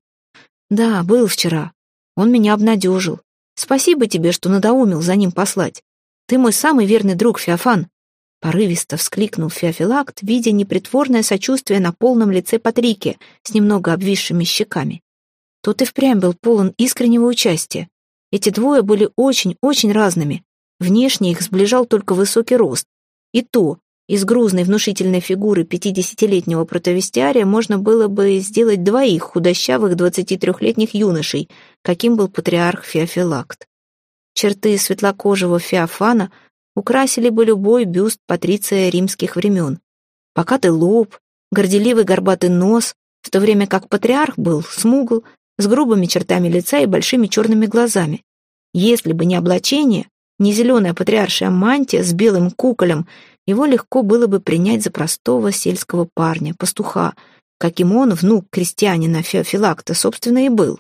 Да, был вчера. Он меня обнадежил. Спасибо тебе, что надоумил за ним послать. Ты мой самый верный друг, Феофан. Порывисто вскликнул Феофилакт, видя непритворное сочувствие на полном лице Патрике с немного обвисшими щеками. Тот и впрямь был полон искреннего участия. Эти двое были очень-очень разными. Внешне их сближал только высокий рост. И то, из грузной внушительной фигуры пятидесятилетнего протовестиария можно было бы сделать двоих худощавых двадцати трехлетних юношей, каким был патриарх Феофилакт. Черты светлокожего Феофана — украсили бы любой бюст патриция римских времен. Покатый лоб, горделивый горбатый нос, в то время как патриарх был смугл, с грубыми чертами лица и большими черными глазами. Если бы не облачение, не зеленая патриаршая мантия с белым куколем, его легко было бы принять за простого сельского парня, пастуха, каким он, внук крестьянина Феофилакта, собственно, и был.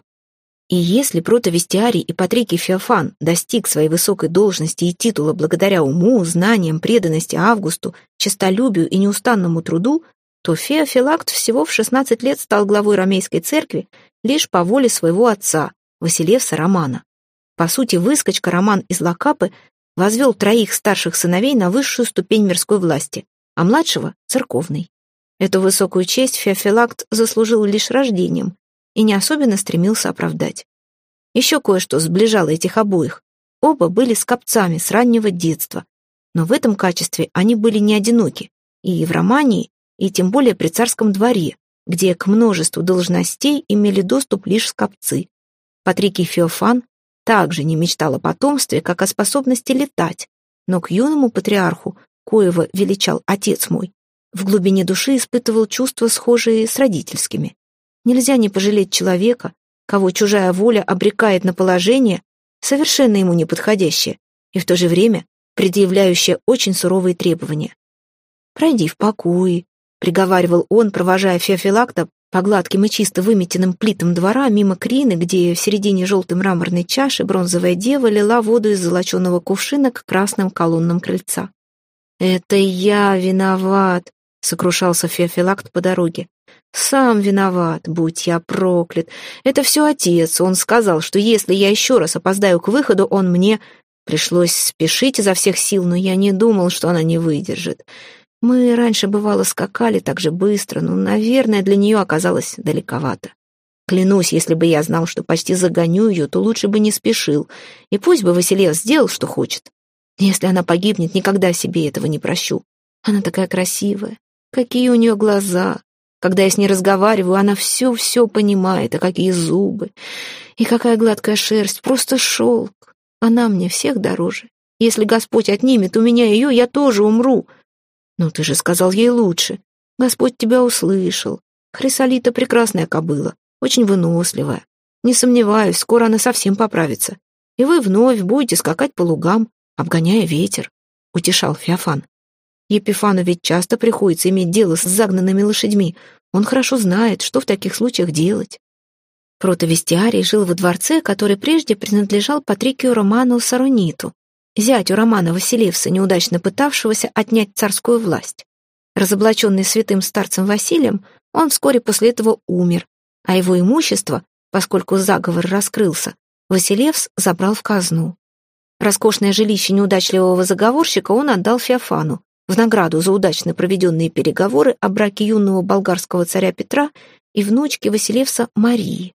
И если протовестиарий и Патрикий Феофан достиг своей высокой должности и титула благодаря уму, знаниям, преданности Августу, честолюбию и неустанному труду, то Феофилакт всего в 16 лет стал главой ромейской церкви лишь по воле своего отца, Василевса Романа. По сути, выскочка Роман из Лакапы возвел троих старших сыновей на высшую ступень мирской власти, а младшего — церковной. Эту высокую честь Феофилакт заслужил лишь рождением, и не особенно стремился оправдать. Еще кое-что сближало этих обоих. Оба были скопцами с раннего детства, но в этом качестве они были не одиноки, и в Романии, и тем более при царском дворе, где к множеству должностей имели доступ лишь скопцы. Патрикий Феофан также не мечтал о потомстве, как о способности летать, но к юному патриарху, коего величал отец мой, в глубине души испытывал чувства, схожие с родительскими. Нельзя не пожалеть человека, кого чужая воля обрекает на положение, совершенно ему неподходящее, и в то же время предъявляющее очень суровые требования. «Пройди в покое», — приговаривал он, провожая Феофилакта по гладким и чисто выметенным плитам двора мимо крины, где в середине желтой мраморной чаши бронзовая дева лила воду из золоченого кувшина к красным колоннам крыльца. «Это я виноват», — сокрушался Феофилакт по дороге. «Сам виноват, будь я проклят. Это все отец. Он сказал, что если я еще раз опоздаю к выходу, он мне...» Пришлось спешить изо всех сил, но я не думал, что она не выдержит. Мы раньше, бывало, скакали так же быстро, но, наверное, для нее оказалось далековато. Клянусь, если бы я знал, что почти загоню ее, то лучше бы не спешил, и пусть бы Василев сделал, что хочет. Если она погибнет, никогда себе этого не прощу. Она такая красивая, какие у нее глаза, когда я с ней разговариваю, она все-все понимает, а какие зубы. И какая гладкая шерсть, просто шелк. Она мне всех дороже. Если Господь отнимет у меня ее, я тоже умру. Ну, ты же сказал ей лучше. Господь тебя услышал. Хрисолита прекрасная кобыла, очень выносливая. Не сомневаюсь, скоро она совсем поправится. И вы вновь будете скакать по лугам, обгоняя ветер, — утешал Феофан. Епифану ведь часто приходится иметь дело с загнанными лошадьми. Он хорошо знает, что в таких случаях делать. Протовестиарий жил во дворце, который прежде принадлежал Патрикию Роману Сарониту, зятю Романа Василевса, неудачно пытавшегося отнять царскую власть. Разоблаченный святым старцем Василием, он вскоре после этого умер, а его имущество, поскольку заговор раскрылся, Василевс забрал в казну. Роскошное жилище неудачливого заговорщика он отдал Феофану, в награду за удачно проведенные переговоры о браке юного болгарского царя Петра и внучки Василевса Марии.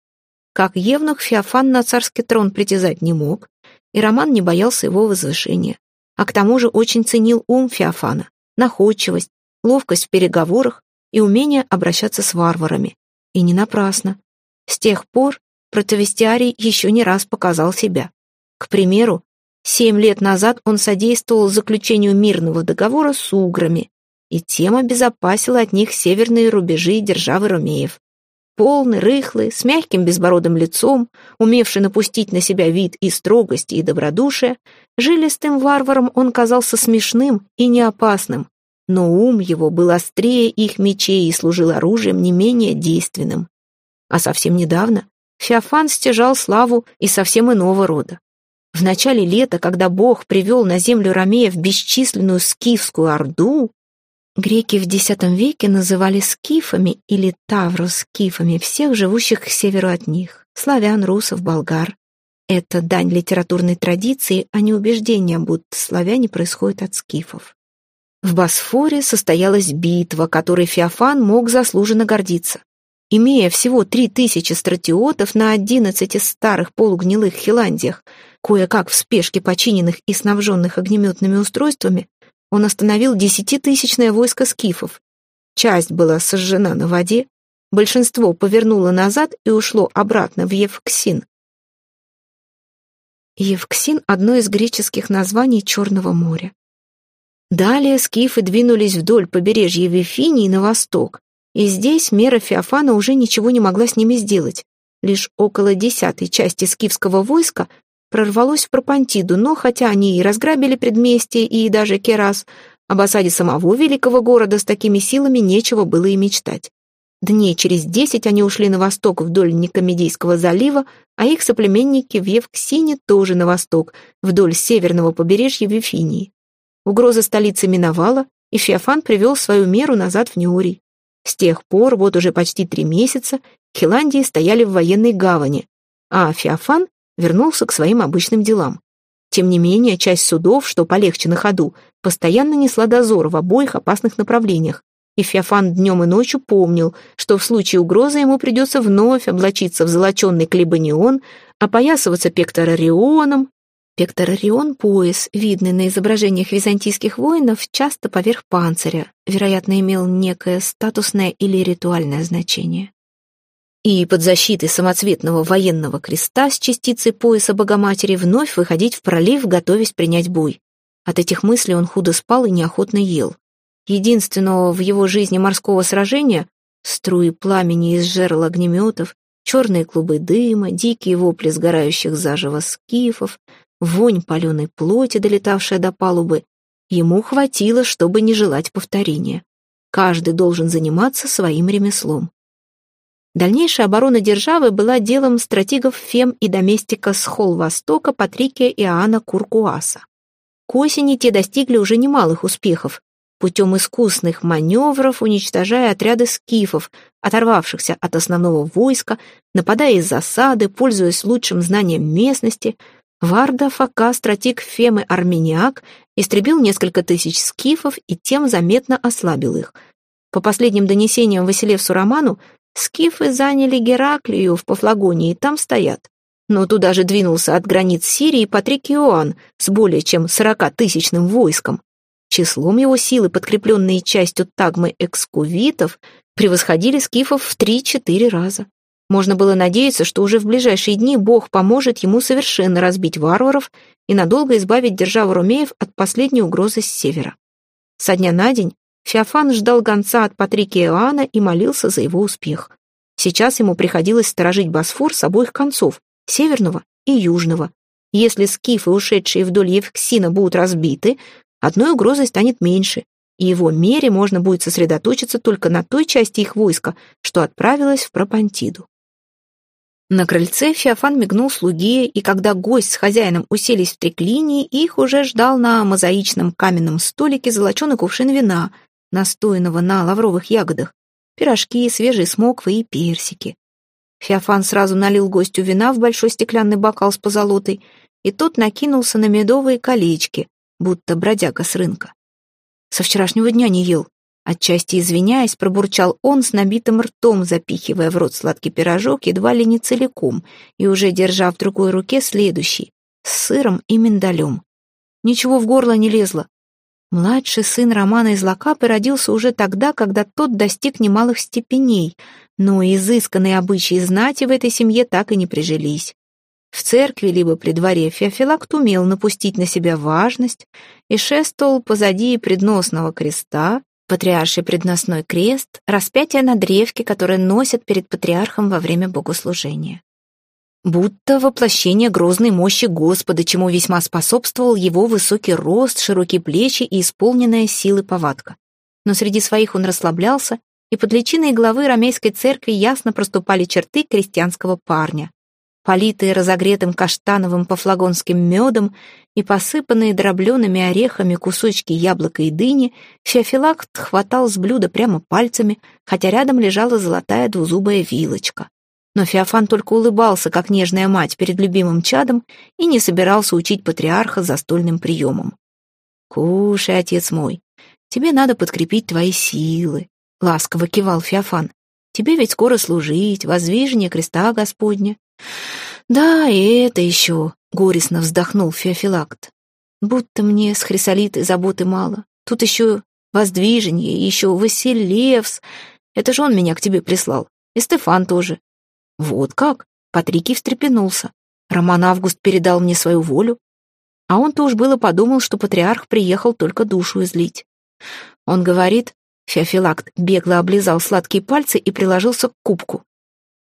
Как евнух Феофан на царский трон притязать не мог, и Роман не боялся его возвышения, а к тому же очень ценил ум Феофана, находчивость, ловкость в переговорах и умение обращаться с варварами. И не напрасно. С тех пор протовестиарий еще не раз показал себя. К примеру, Семь лет назад он содействовал заключению мирного договора с уграми и тем обезопасил от них северные рубежи державы Ромеев. Полный, рыхлый, с мягким безбородым лицом, умевший напустить на себя вид и строгости, и добродушия, жилистым варваром он казался смешным и неопасным, но ум его был острее их мечей и служил оружием не менее действенным. А совсем недавно Феофан стяжал славу и совсем иного рода. В начале лета, когда Бог привел на землю Ромеев бесчисленную скифскую орду, греки в X веке называли скифами или тавроскифами всех живущих к северу от них, славян, русов, болгар. Это дань литературной традиции, а не убеждения, будто славяне происходят от скифов. В Босфоре состоялась битва, которой Феофан мог заслуженно гордиться. Имея всего три тысячи стратиотов на одиннадцати старых полугнилых хиландиях, кое-как в спешке починенных и снабженных огнеметными устройствами, он остановил десятитысячное войско скифов. Часть была сожжена на воде, большинство повернуло назад и ушло обратно в Евксин. Евксин — одно из греческих названий Черного моря. Далее скифы двинулись вдоль побережья Вифинии на восток, и здесь мера Феофана уже ничего не могла с ними сделать. Лишь около десятой части скифского войска прорвалось в Пропантиду, но хотя они и разграбили предместье и даже Керас, об осаде самого великого города с такими силами нечего было и мечтать. Дней через десять они ушли на восток вдоль Никомедийского залива, а их соплеменники в Евксине тоже на восток, вдоль северного побережья Вифинии. Угроза столицы миновала, и Феофан привел свою меру назад в Неурий. С тех пор, вот уже почти три месяца, Хиландии стояли в военной гавани, а Феофан вернулся к своим обычным делам. Тем не менее, часть судов, что полегче на ходу, постоянно несла дозор в обоих опасных направлениях, и Феофан днем и ночью помнил, что в случае угрозы ему придется вновь облачиться в золоченный клебанион, опоясываться пекторарионом, Пекторарион — пояс, видный на изображениях византийских воинов, часто поверх панциря, вероятно, имел некое статусное или ритуальное значение. И под защитой самоцветного военного креста с частицей пояса Богоматери вновь выходить в пролив, готовясь принять бой. От этих мыслей он худо спал и неохотно ел. Единственного в его жизни морского сражения — струи пламени из жерл огнеметов, черные клубы дыма, дикие вопли сгорающих заживо скифов, вонь паленой плоти, долетавшая до палубы, ему хватило, чтобы не желать повторения. Каждый должен заниматься своим ремеслом. Дальнейшая оборона державы была делом стратегов Фем и доместика с Холл-Востока Патрикия Иоанна Куркуаса. К осени те достигли уже немалых успехов, путем искусных маневров, уничтожая отряды скифов, оторвавшихся от основного войска, нападая из засады, пользуясь лучшим знанием местности — Варда Фака, стратег Фемы Армениак, истребил несколько тысяч скифов и тем заметно ослабил их. По последним донесениям Василевсу Роману, скифы заняли Гераклию в Пафлагонии там стоят. Но туда же двинулся от границ Сирии Патрик Иоанн с более чем сорокатысячным войском. Числом его силы, подкрепленные частью тагмы экскувитов, превосходили скифов в три-четыре раза. Можно было надеяться, что уже в ближайшие дни Бог поможет ему совершенно разбить варваров и надолго избавить державу Румеев от последней угрозы с севера. Со дня на день Феофан ждал гонца от Патрикия Иоанна и молился за его успех. Сейчас ему приходилось сторожить Босфор с обоих концов, северного и южного. Если скифы, ушедшие вдоль Евксина, будут разбиты, одной угрозой станет меньше, и его мере можно будет сосредоточиться только на той части их войска, что отправилась в Пропантиду. На крыльце Феофан мигнул слуге, и когда гость с хозяином уселись в триклинии, их уже ждал на мозаичном каменном столике золоченый кувшин вина, настоянного на лавровых ягодах, пирожки, свежие смоквы и персики. Феофан сразу налил гостю вина в большой стеклянный бокал с позолотой, и тот накинулся на медовые колечки, будто бродяга с рынка. Со вчерашнего дня не ел, Отчасти извиняясь, пробурчал он с набитым ртом, запихивая в рот сладкий пирожок едва ли не целиком, и уже держа в другой руке следующий, с сыром и миндалем. Ничего в горло не лезло. Младший сын Романа из Лакапы родился уже тогда, когда тот достиг немалых степеней, но изысканные обычаи знати в этой семье так и не прижились. В церкви либо при дворе Феофилакт умел напустить на себя важность и шествовал позади предносного креста, Патриарший предносной крест — распятие на древке, которое носят перед патриархом во время богослужения. Будто воплощение грозной мощи Господа, чему весьма способствовал его высокий рост, широкие плечи и исполненная силы повадка. Но среди своих он расслаблялся, и под личиной главы ромейской церкви ясно проступали черты крестьянского парня политые разогретым каштановым пофлагонским медом и посыпанные дроблеными орехами кусочки яблока и дыни, Феофилакт хватал с блюда прямо пальцами, хотя рядом лежала золотая двузубая вилочка. Но Феофан только улыбался, как нежная мать перед любимым чадом, и не собирался учить патриарха застольным приемом. «Кушай, отец мой, тебе надо подкрепить твои силы», — ласково кивал Феофан. «Тебе ведь скоро служить, воздвижение креста Господня. «Да, и это еще», — горестно вздохнул Феофилакт. «Будто мне с Хрисолитой заботы мало. Тут еще воздвижение, еще Василевс. Это же он меня к тебе прислал. И Стефан тоже». «Вот как?» — Патрикий встрепенулся. «Роман Август передал мне свою волю. А он-то уж было подумал, что патриарх приехал только душу излить. Он говорит, Феофилакт бегло облизал сладкие пальцы и приложился к кубку.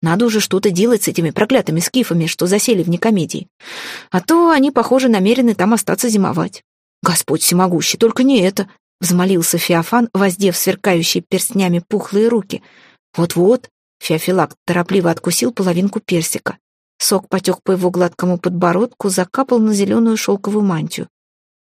Надо уже что-то делать с этими проклятыми скифами, что засели в Никомедии. А то они, похоже, намерены там остаться зимовать. Господь всемогущий, только не это, — взмолился Феофан, воздев сверкающие перстнями пухлые руки. Вот-вот, Феофилакт торопливо откусил половинку персика. Сок потек по его гладкому подбородку, закапал на зеленую шелковую мантию.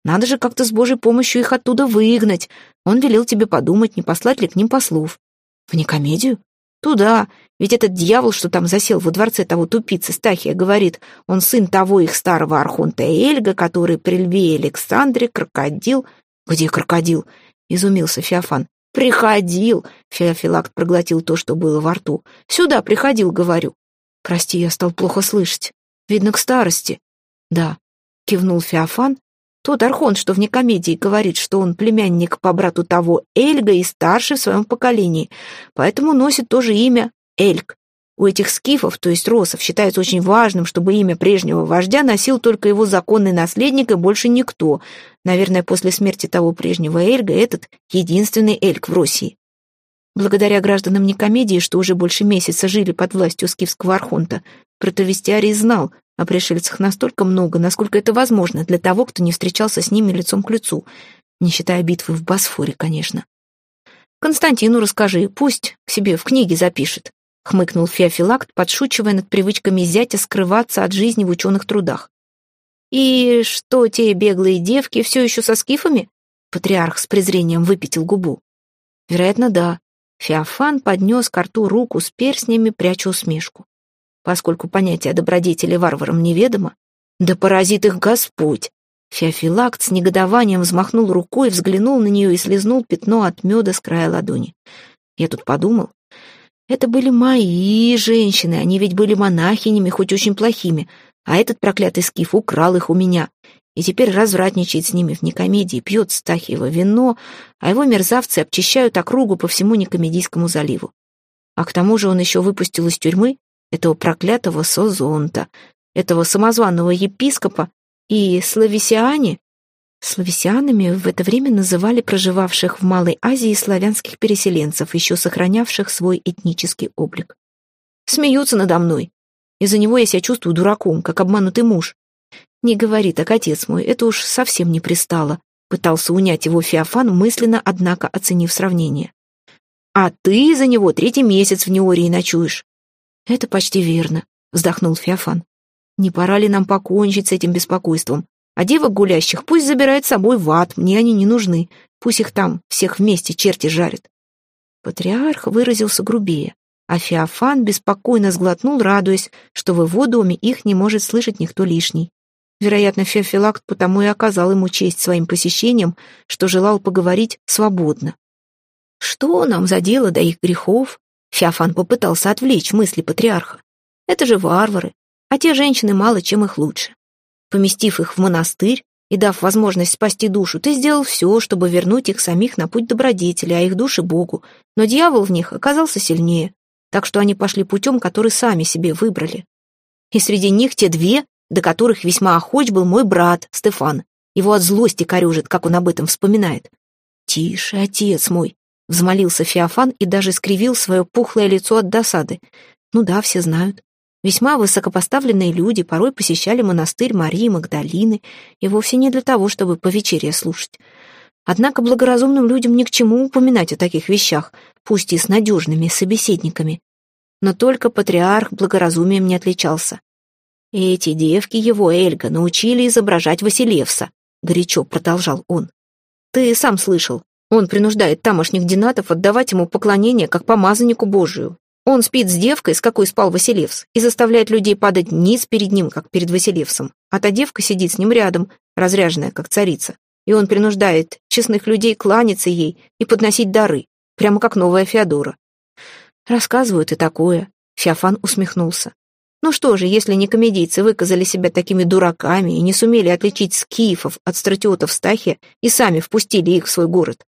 Надо же как-то с Божьей помощью их оттуда выгнать. Он велел тебе подумать, не послать ли к ним послов. В Никомедию? Туда, ведь этот дьявол, что там засел во дворце того тупицы Стахия, говорит, он сын того их старого архонта Эльга, который при льве Александре крокодил... Где крокодил? Изумился Феофан. Приходил. Феофилакт проглотил то, что было во рту. Сюда приходил, говорю. Прости, я стал плохо слышать. Видно, к старости. Да, кивнул Феофан тот архонт, что в некомедии говорит, что он племянник по брату того Эльга и старший в своем поколении, поэтому носит тоже имя Эльк. У этих скифов, то есть росов, считается очень важным, чтобы имя прежнего вождя носил только его законный наследник и больше никто. Наверное, после смерти того прежнего Эльга этот единственный Эльк в России. Благодаря гражданам Никомедии, что уже больше месяца жили под властью скифского архонта, протовестиарий знал, о пришельцах настолько много, насколько это возможно для того, кто не встречался с ними лицом к лицу, не считая битвы в Босфоре, конечно. «Константину расскажи, пусть к себе в книге запишет», — хмыкнул Феофилакт, подшучивая над привычками зятя скрываться от жизни в ученых трудах. «И что, те беглые девки все еще со скифами?» Патриарх с презрением выпятил губу. «Вероятно, да». Феофан поднес к рту руку с перстнями, пряча усмешку поскольку понятие добродетели варварам неведомо. Да поразит их Господь! Феофилакт с негодованием взмахнул рукой, взглянул на нее и слезнул пятно от меда с края ладони. Я тут подумал, это были мои женщины, они ведь были монахинями, хоть очень плохими, а этот проклятый скиф украл их у меня и теперь развратничает с ними в Никомедии, пьет Стахиево вино, а его мерзавцы обчищают округу по всему Никомедийскому заливу. А к тому же он еще выпустил из тюрьмы этого проклятого Созонта, этого самозваного епископа и слависиане. Слависианами в это время называли проживавших в Малой Азии славянских переселенцев, еще сохранявших свой этнический облик. Смеются надо мной. Из-за него я себя чувствую дураком, как обманутый муж. Не говори так, отец мой, это уж совсем не пристало. Пытался унять его Феофан, мысленно, однако, оценив сравнение. А ты за него третий месяц в Неории ночуешь. «Это почти верно», — вздохнул Феофан. «Не пора ли нам покончить с этим беспокойством? А девок гулящих пусть забирает с собой в ад, мне они не нужны. Пусть их там всех вместе черти жарят». Патриарх выразился грубее, а Феофан беспокойно сглотнул, радуясь, что в его доме их не может слышать никто лишний. Вероятно, Феофилакт потому и оказал ему честь своим посещением, что желал поговорить свободно. «Что нам за дело до их грехов?» Феофан попытался отвлечь мысли патриарха. Это же варвары, а те женщины мало чем их лучше. Поместив их в монастырь и дав возможность спасти душу, ты сделал все, чтобы вернуть их самих на путь добродетели, а их души Богу. Но дьявол в них оказался сильнее, так что они пошли путем, который сами себе выбрали. И среди них те две, до которых весьма охоч был мой брат Стефан. Его от злости корежит, как он об этом вспоминает. «Тише, отец мой!» — взмолился Феофан и даже скривил свое пухлое лицо от досады. «Ну да, все знают. Весьма высокопоставленные люди порой посещали монастырь Марии Магдалины, и вовсе не для того, чтобы по вечере слушать. Однако благоразумным людям ни к чему упоминать о таких вещах, пусть и с надежными собеседниками. Но только патриарх благоразумием не отличался. «Эти девки его, Эльга, научили изображать Василевса», — горячо продолжал он. «Ты сам слышал, он принуждает тамошних динатов отдавать ему поклонение как помазаннику Божию. Он спит с девкой, с какой спал Василевс, и заставляет людей падать ниц перед ним, как перед Василевсом. А та девка сидит с ним рядом, разряженная, как царица. И он принуждает честных людей кланяться ей и подносить дары, прямо как новая Феодора. Рассказывают и такое. Феофан усмехнулся. Ну что же, если не комедийцы выказали себя такими дураками и не сумели отличить скифов от стратиотов Стахия и сами впустили их в свой город.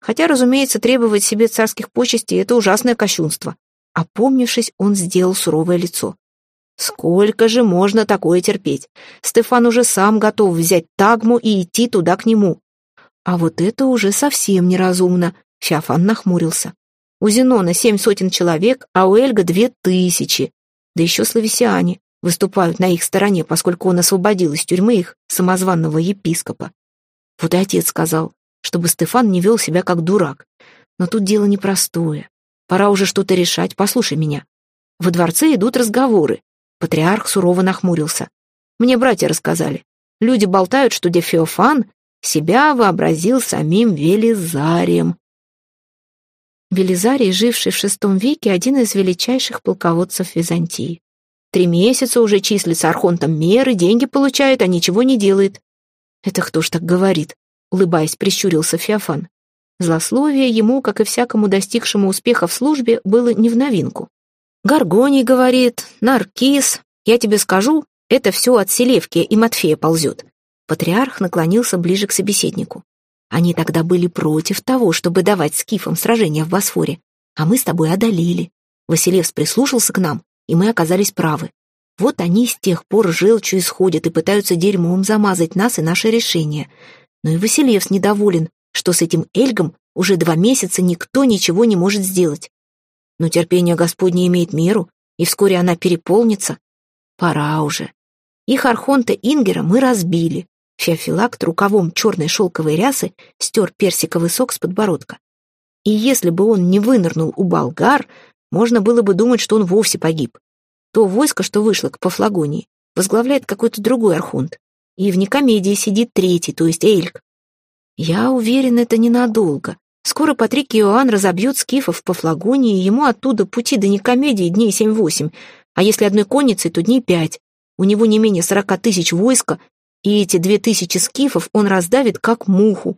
Хотя, разумеется, требовать себе царских почестей — это ужасное кощунство. Опомнившись, он сделал суровое лицо. Сколько же можно такое терпеть? Стефан уже сам готов взять тагму и идти туда к нему. А вот это уже совсем неразумно, Феофан нахмурился. У Зенона семь сотен человек, а у Эльга две тысячи. Да еще славясиане выступают на их стороне, поскольку он освободил из тюрьмы их самозванного епископа. Вот и отец сказал, чтобы Стефан не вел себя как дурак. Но тут дело непростое. Пора уже что-то решать, послушай меня. Во дворце идут разговоры. Патриарх сурово нахмурился. Мне братья рассказали. Люди болтают, что Дефеофан себя вообразил самим Велизарием. Велизарий, живший в VI веке, один из величайших полководцев Византии. Три месяца уже числится архонтом меры, деньги получает, а ничего не делает. Это кто ж так говорит? Улыбаясь, прищурился Феофан. Злословие ему, как и всякому достигшему успеха в службе, было не в новинку. «Гаргоний, — говорит, — Наркис, я тебе скажу, это все от Селевки и Матфея ползет». Патриарх наклонился ближе к собеседнику. Они тогда были против того, чтобы давать скифам сражения в Босфоре, а мы с тобой одолели. Василевс прислушался к нам, и мы оказались правы. Вот они с тех пор желчью исходят и пытаются дерьмом замазать нас и наше решение. Но и Василевс недоволен, что с этим Эльгом уже два месяца никто ничего не может сделать. Но терпение Господне имеет меру, и вскоре она переполнится. Пора уже. Их архонта Ингера мы разбили. Феофилакт рукавом черной шелковой рясы стер персиковый сок с подбородка. И если бы он не вынырнул у болгар, можно было бы думать, что он вовсе погиб. То войско, что вышло к Пафлагонии, возглавляет какой-то другой архонт. И в Никомедии сидит третий, то есть Эйльк. Я уверен, это ненадолго. Скоро Патрик Иоанн разобьет скифов по Флагонии, и ему оттуда пути до Никомедии дней семь-восемь, а если одной конницей, то дней пять. У него не менее сорока тысяч войска, и эти две тысячи скифов он раздавит как муху.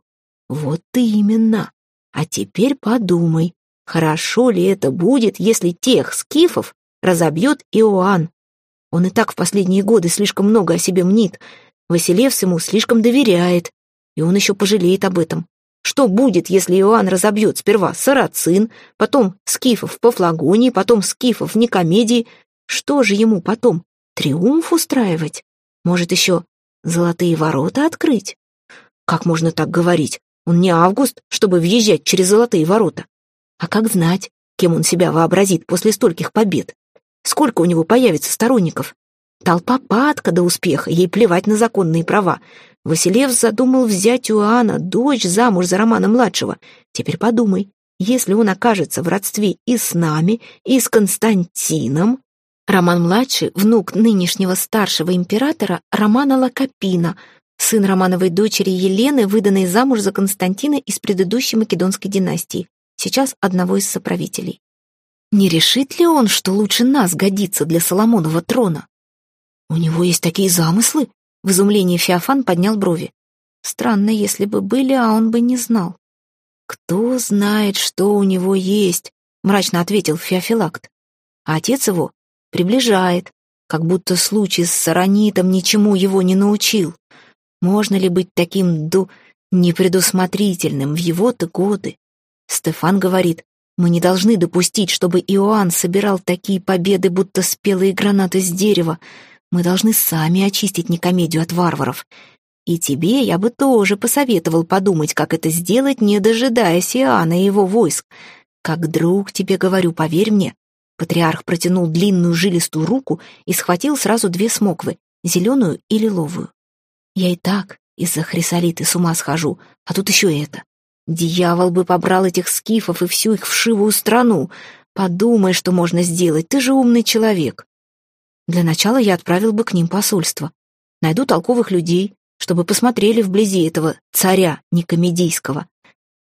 Вот именно. А теперь подумай, хорошо ли это будет, если тех скифов разобьет Иоанн? Он и так в последние годы слишком много о себе мнит. Василевс ему слишком доверяет, и он еще пожалеет об этом. Что будет, если Иоанн разобьет сперва сарацин, потом скифов по Флагонии, потом скифов в Никомедии? Что же ему потом? Триумф устраивать? Может, еще золотые ворота открыть? Как можно так говорить? Он не Август, чтобы въезжать через золотые ворота. А как знать, кем он себя вообразит после стольких побед? Сколько у него появится сторонников? Толпа падка до успеха, ей плевать на законные права. Василев задумал взять у Иоанна дочь замуж за Романа-младшего. Теперь подумай, если он окажется в родстве и с нами, и с Константином... Роман-младший — внук нынешнего старшего императора Романа Лакопина, сын Романовой дочери Елены, выданной замуж за Константина из предыдущей македонской династии, сейчас одного из соправителей. Не решит ли он, что лучше нас годится для Соломонова трона? «У него есть такие замыслы?» В изумлении Феофан поднял брови. Странно, если бы были, а он бы не знал. «Кто знает, что у него есть?» — мрачно ответил Феофилакт. А отец его приближает, как будто случай с Саронитом ничему его не научил. Можно ли быть таким ду... непредусмотрительным в его-то годы? Стефан говорит, мы не должны допустить, чтобы Иоанн собирал такие победы, будто спелые гранаты с дерева. Мы должны сами очистить некомедию от варваров. И тебе я бы тоже посоветовал подумать, как это сделать, не дожидаясь Иоанна и его войск. Как друг тебе говорю, поверь мне». Патриарх протянул длинную жилистую руку и схватил сразу две смоквы, зеленую и лиловую. «Я и так из-за хрисолиты с ума схожу, а тут еще это. Дьявол бы побрал этих скифов и всю их вшивую страну. Подумай, что можно сделать, ты же умный человек». Для начала я отправил бы к ним посольство. Найду толковых людей, чтобы посмотрели вблизи этого царя некомедийского.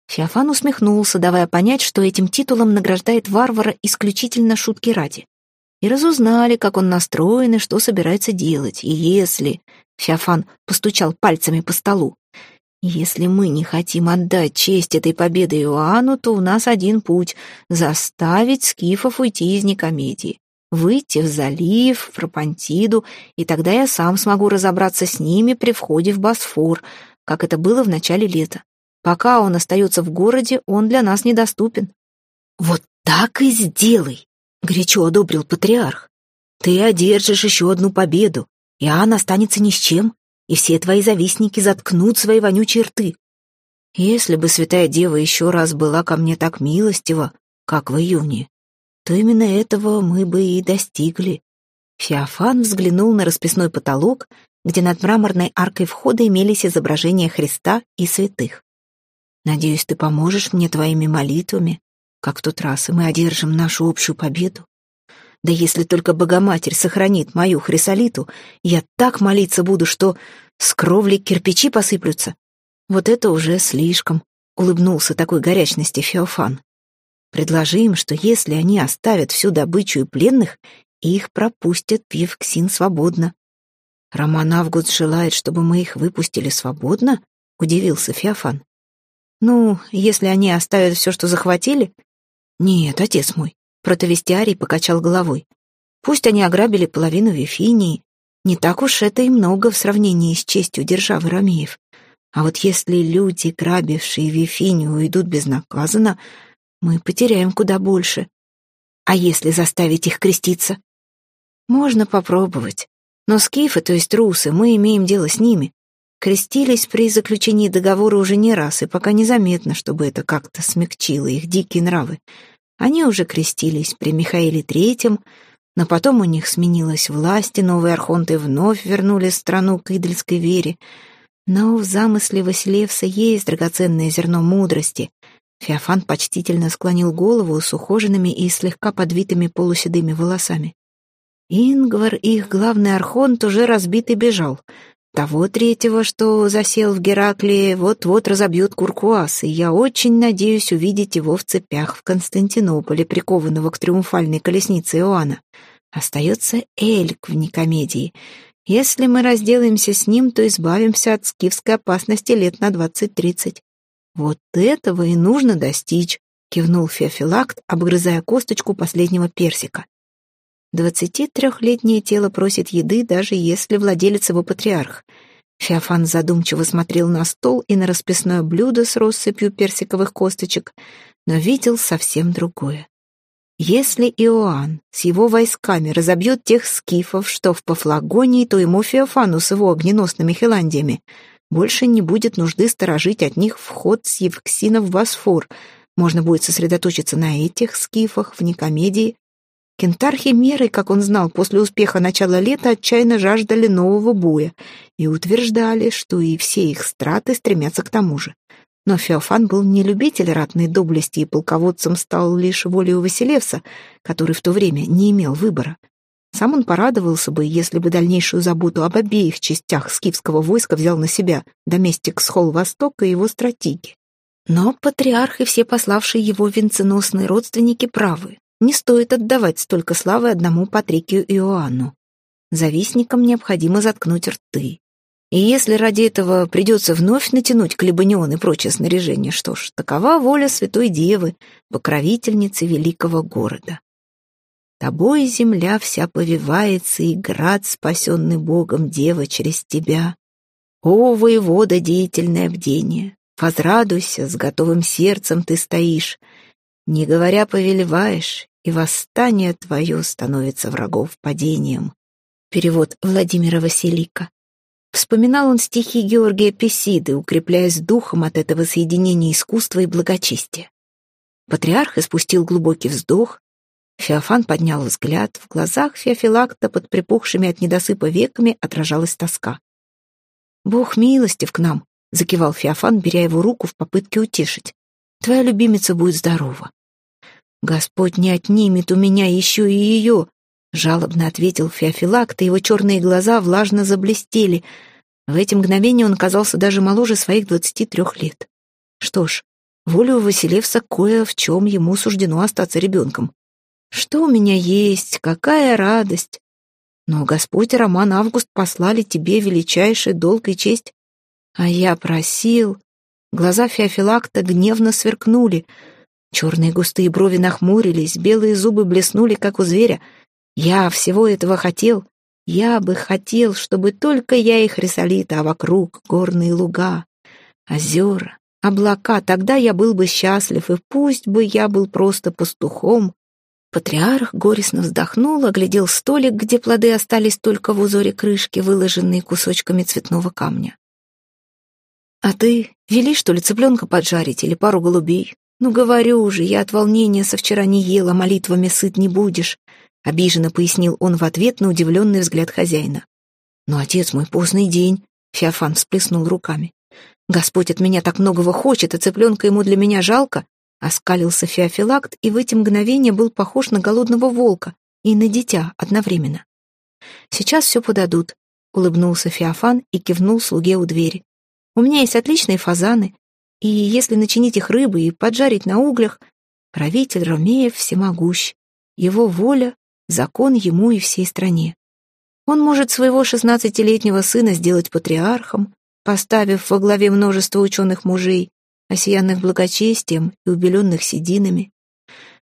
Феофан усмехнулся, давая понять, что этим титулом награждает варвара исключительно шутки ради. И разузнали, как он настроен и что собирается делать. И если... Феофан постучал пальцами по столу. Если мы не хотим отдать честь этой победы Иоанну, то у нас один путь — заставить скифов уйти из Никомедии выйти в залив, в Пропантиду, и тогда я сам смогу разобраться с ними при входе в Босфор, как это было в начале лета. Пока он остается в городе, он для нас недоступен. «Вот так и сделай!» — горячо одобрил патриарх. «Ты одержишь еще одну победу, и Анна останется ни с чем, и все твои завистники заткнут свои вонючие рты. Если бы святая дева еще раз была ко мне так милостива, как в июне, то именно этого мы бы и достигли. Феофан взглянул на расписной потолок, где над мраморной аркой входа имелись изображения Христа и святых. «Надеюсь, ты поможешь мне твоими молитвами, как в тот раз, и мы одержим нашу общую победу. Да если только Богоматерь сохранит мою Хрисолиту, я так молиться буду, что с кровли кирпичи посыплются. Вот это уже слишком», — улыбнулся такой горячности Феофан. Предложи им, что если они оставят всю добычу и пленных, их пропустят в Евксин свободно. Роман Август желает, чтобы мы их выпустили свободно? Удивился Феофан. Ну, если они оставят все, что захватили? Нет, отец мой. Протовестиарий покачал головой. Пусть они ограбили половину Вифинии, не так уж это и много в сравнении с честью державы Ромеев. А вот если люди, грабившие Вифинию, уйдут безнаказанно, мы потеряем куда больше. А если заставить их креститься? Можно попробовать. Но скифы, то есть русы, мы имеем дело с ними. Крестились при заключении договора уже не раз, и пока незаметно, чтобы это как-то смягчило их дикие нравы. Они уже крестились при Михаиле Третьем, но потом у них сменилась власть, и новые архонты вновь вернули страну к идольской вере. Но в замысле Василевса есть драгоценное зерно мудрости, Феофан почтительно склонил голову с ухоженными и слегка подвитыми полуседыми волосами. Ингвар, их главный архонт, уже разбитый бежал. Того третьего, что засел в Гераклии, вот-вот разобьют Куркуас, и я очень надеюсь увидеть его в цепях в Константинополе, прикованного к триумфальной колеснице Иоанна. Остается Эльк в Никомедии. Если мы разделаемся с ним, то избавимся от скифской опасности лет на двадцать-тридцать. «Вот этого и нужно достичь», — кивнул Феофилакт, обгрызая косточку последнего персика. Двадцати трехлетнее тело просит еды, даже если владелец его патриарх. Феофан задумчиво смотрел на стол и на расписное блюдо с россыпью персиковых косточек, но видел совсем другое. Если Иоанн с его войсками разобьет тех скифов, что в Пафлагонии, то ему Феофану с его огненосными Хиландиями — больше не будет нужды сторожить от них вход с Евксина в Босфор. Можно будет сосредоточиться на этих скифах в Никомедии. Кентархи меры, как он знал, после успеха начала лета отчаянно жаждали нового боя и утверждали, что и все их страты стремятся к тому же. Но Феофан был не любитель ратной доблести и полководцем стал лишь волею Василевса, который в то время не имел выбора. Сам он порадовался бы, если бы дальнейшую заботу об обеих частях скифского войска взял на себя доместик Схол Востока и его стратеги. Но патриарх и все пославшие его венценосные родственники правы. Не стоит отдавать столько славы одному Патрикию Иоанну. Завистникам необходимо заткнуть рты. И если ради этого придется вновь натянуть клебанион и прочее снаряжение, что ж, такова воля Святой Девы, покровительницы великого города. Тобой земля вся повивается, и град, спасенный Богом, дева через тебя. О, воевода, деятельное бдение, возрадуйся, с готовым сердцем ты стоишь, не говоря повелеваешь, и восстание твое становится врагов падением. Перевод Владимира Василика. Вспоминал он стихи Георгия Песиды, укрепляясь духом от этого соединения искусства и благочестия. Патриарх испустил глубокий вздох. Феофан поднял взгляд. В глазах Феофилакта под припухшими от недосыпа веками отражалась тоска. «Бог милостив к нам», — закивал Феофан, беря его руку в попытке утешить. «Твоя любимица будет здорова». «Господь не отнимет у меня еще и ее», Жалобно ответил Феофилакт, и его черные глаза влажно заблестели. В эти мгновения он казался даже моложе своих двадцати трех лет. Что ж, волю Василевса кое в чем ему суждено остаться ребенком. Что у меня есть, какая радость! Но Господь Роман Август послали тебе величайший долг и честь. А я просил... Глаза Феофилакта гневно сверкнули. Черные густые брови нахмурились, белые зубы блеснули, как у зверя — я всего этого хотел. Я бы хотел, чтобы только я и Хрисолита, а вокруг горные луга, озера, облака. Тогда я был бы счастлив, и пусть бы я был просто пастухом. Патриарх горестно вздохнул, оглядел столик, где плоды остались только в узоре крышки, выложенные кусочками цветного камня. «А ты вели, что ли, цыпленка поджарить или пару голубей? Ну, говорю же, я от волнения со вчера не ела, молитвами сыт не будешь. Обиженно пояснил он в ответ на удивленный взгляд хозяина. «Но, отец мой, поздний день!» Феофан всплеснул руками. «Господь от меня так многого хочет, а цыпленка ему для меня жалко!» Оскалился Феофилакт и в эти мгновения был похож на голодного волка и на дитя одновременно. «Сейчас все подадут», — улыбнулся Феофан и кивнул слуге у двери. «У меня есть отличные фазаны, и если начинить их рыбой и поджарить на углях, правитель Ромеев всемогущ. Его воля закон ему и всей стране. Он может своего шестнадцатилетнего сына сделать патриархом, поставив во главе множество ученых мужей, осиянных благочестием и убеленных сединами.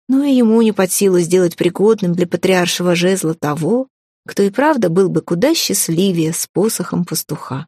Но и ему не под силу сделать пригодным для патриаршего жезла того, кто и правда был бы куда счастливее с посохом пастуха.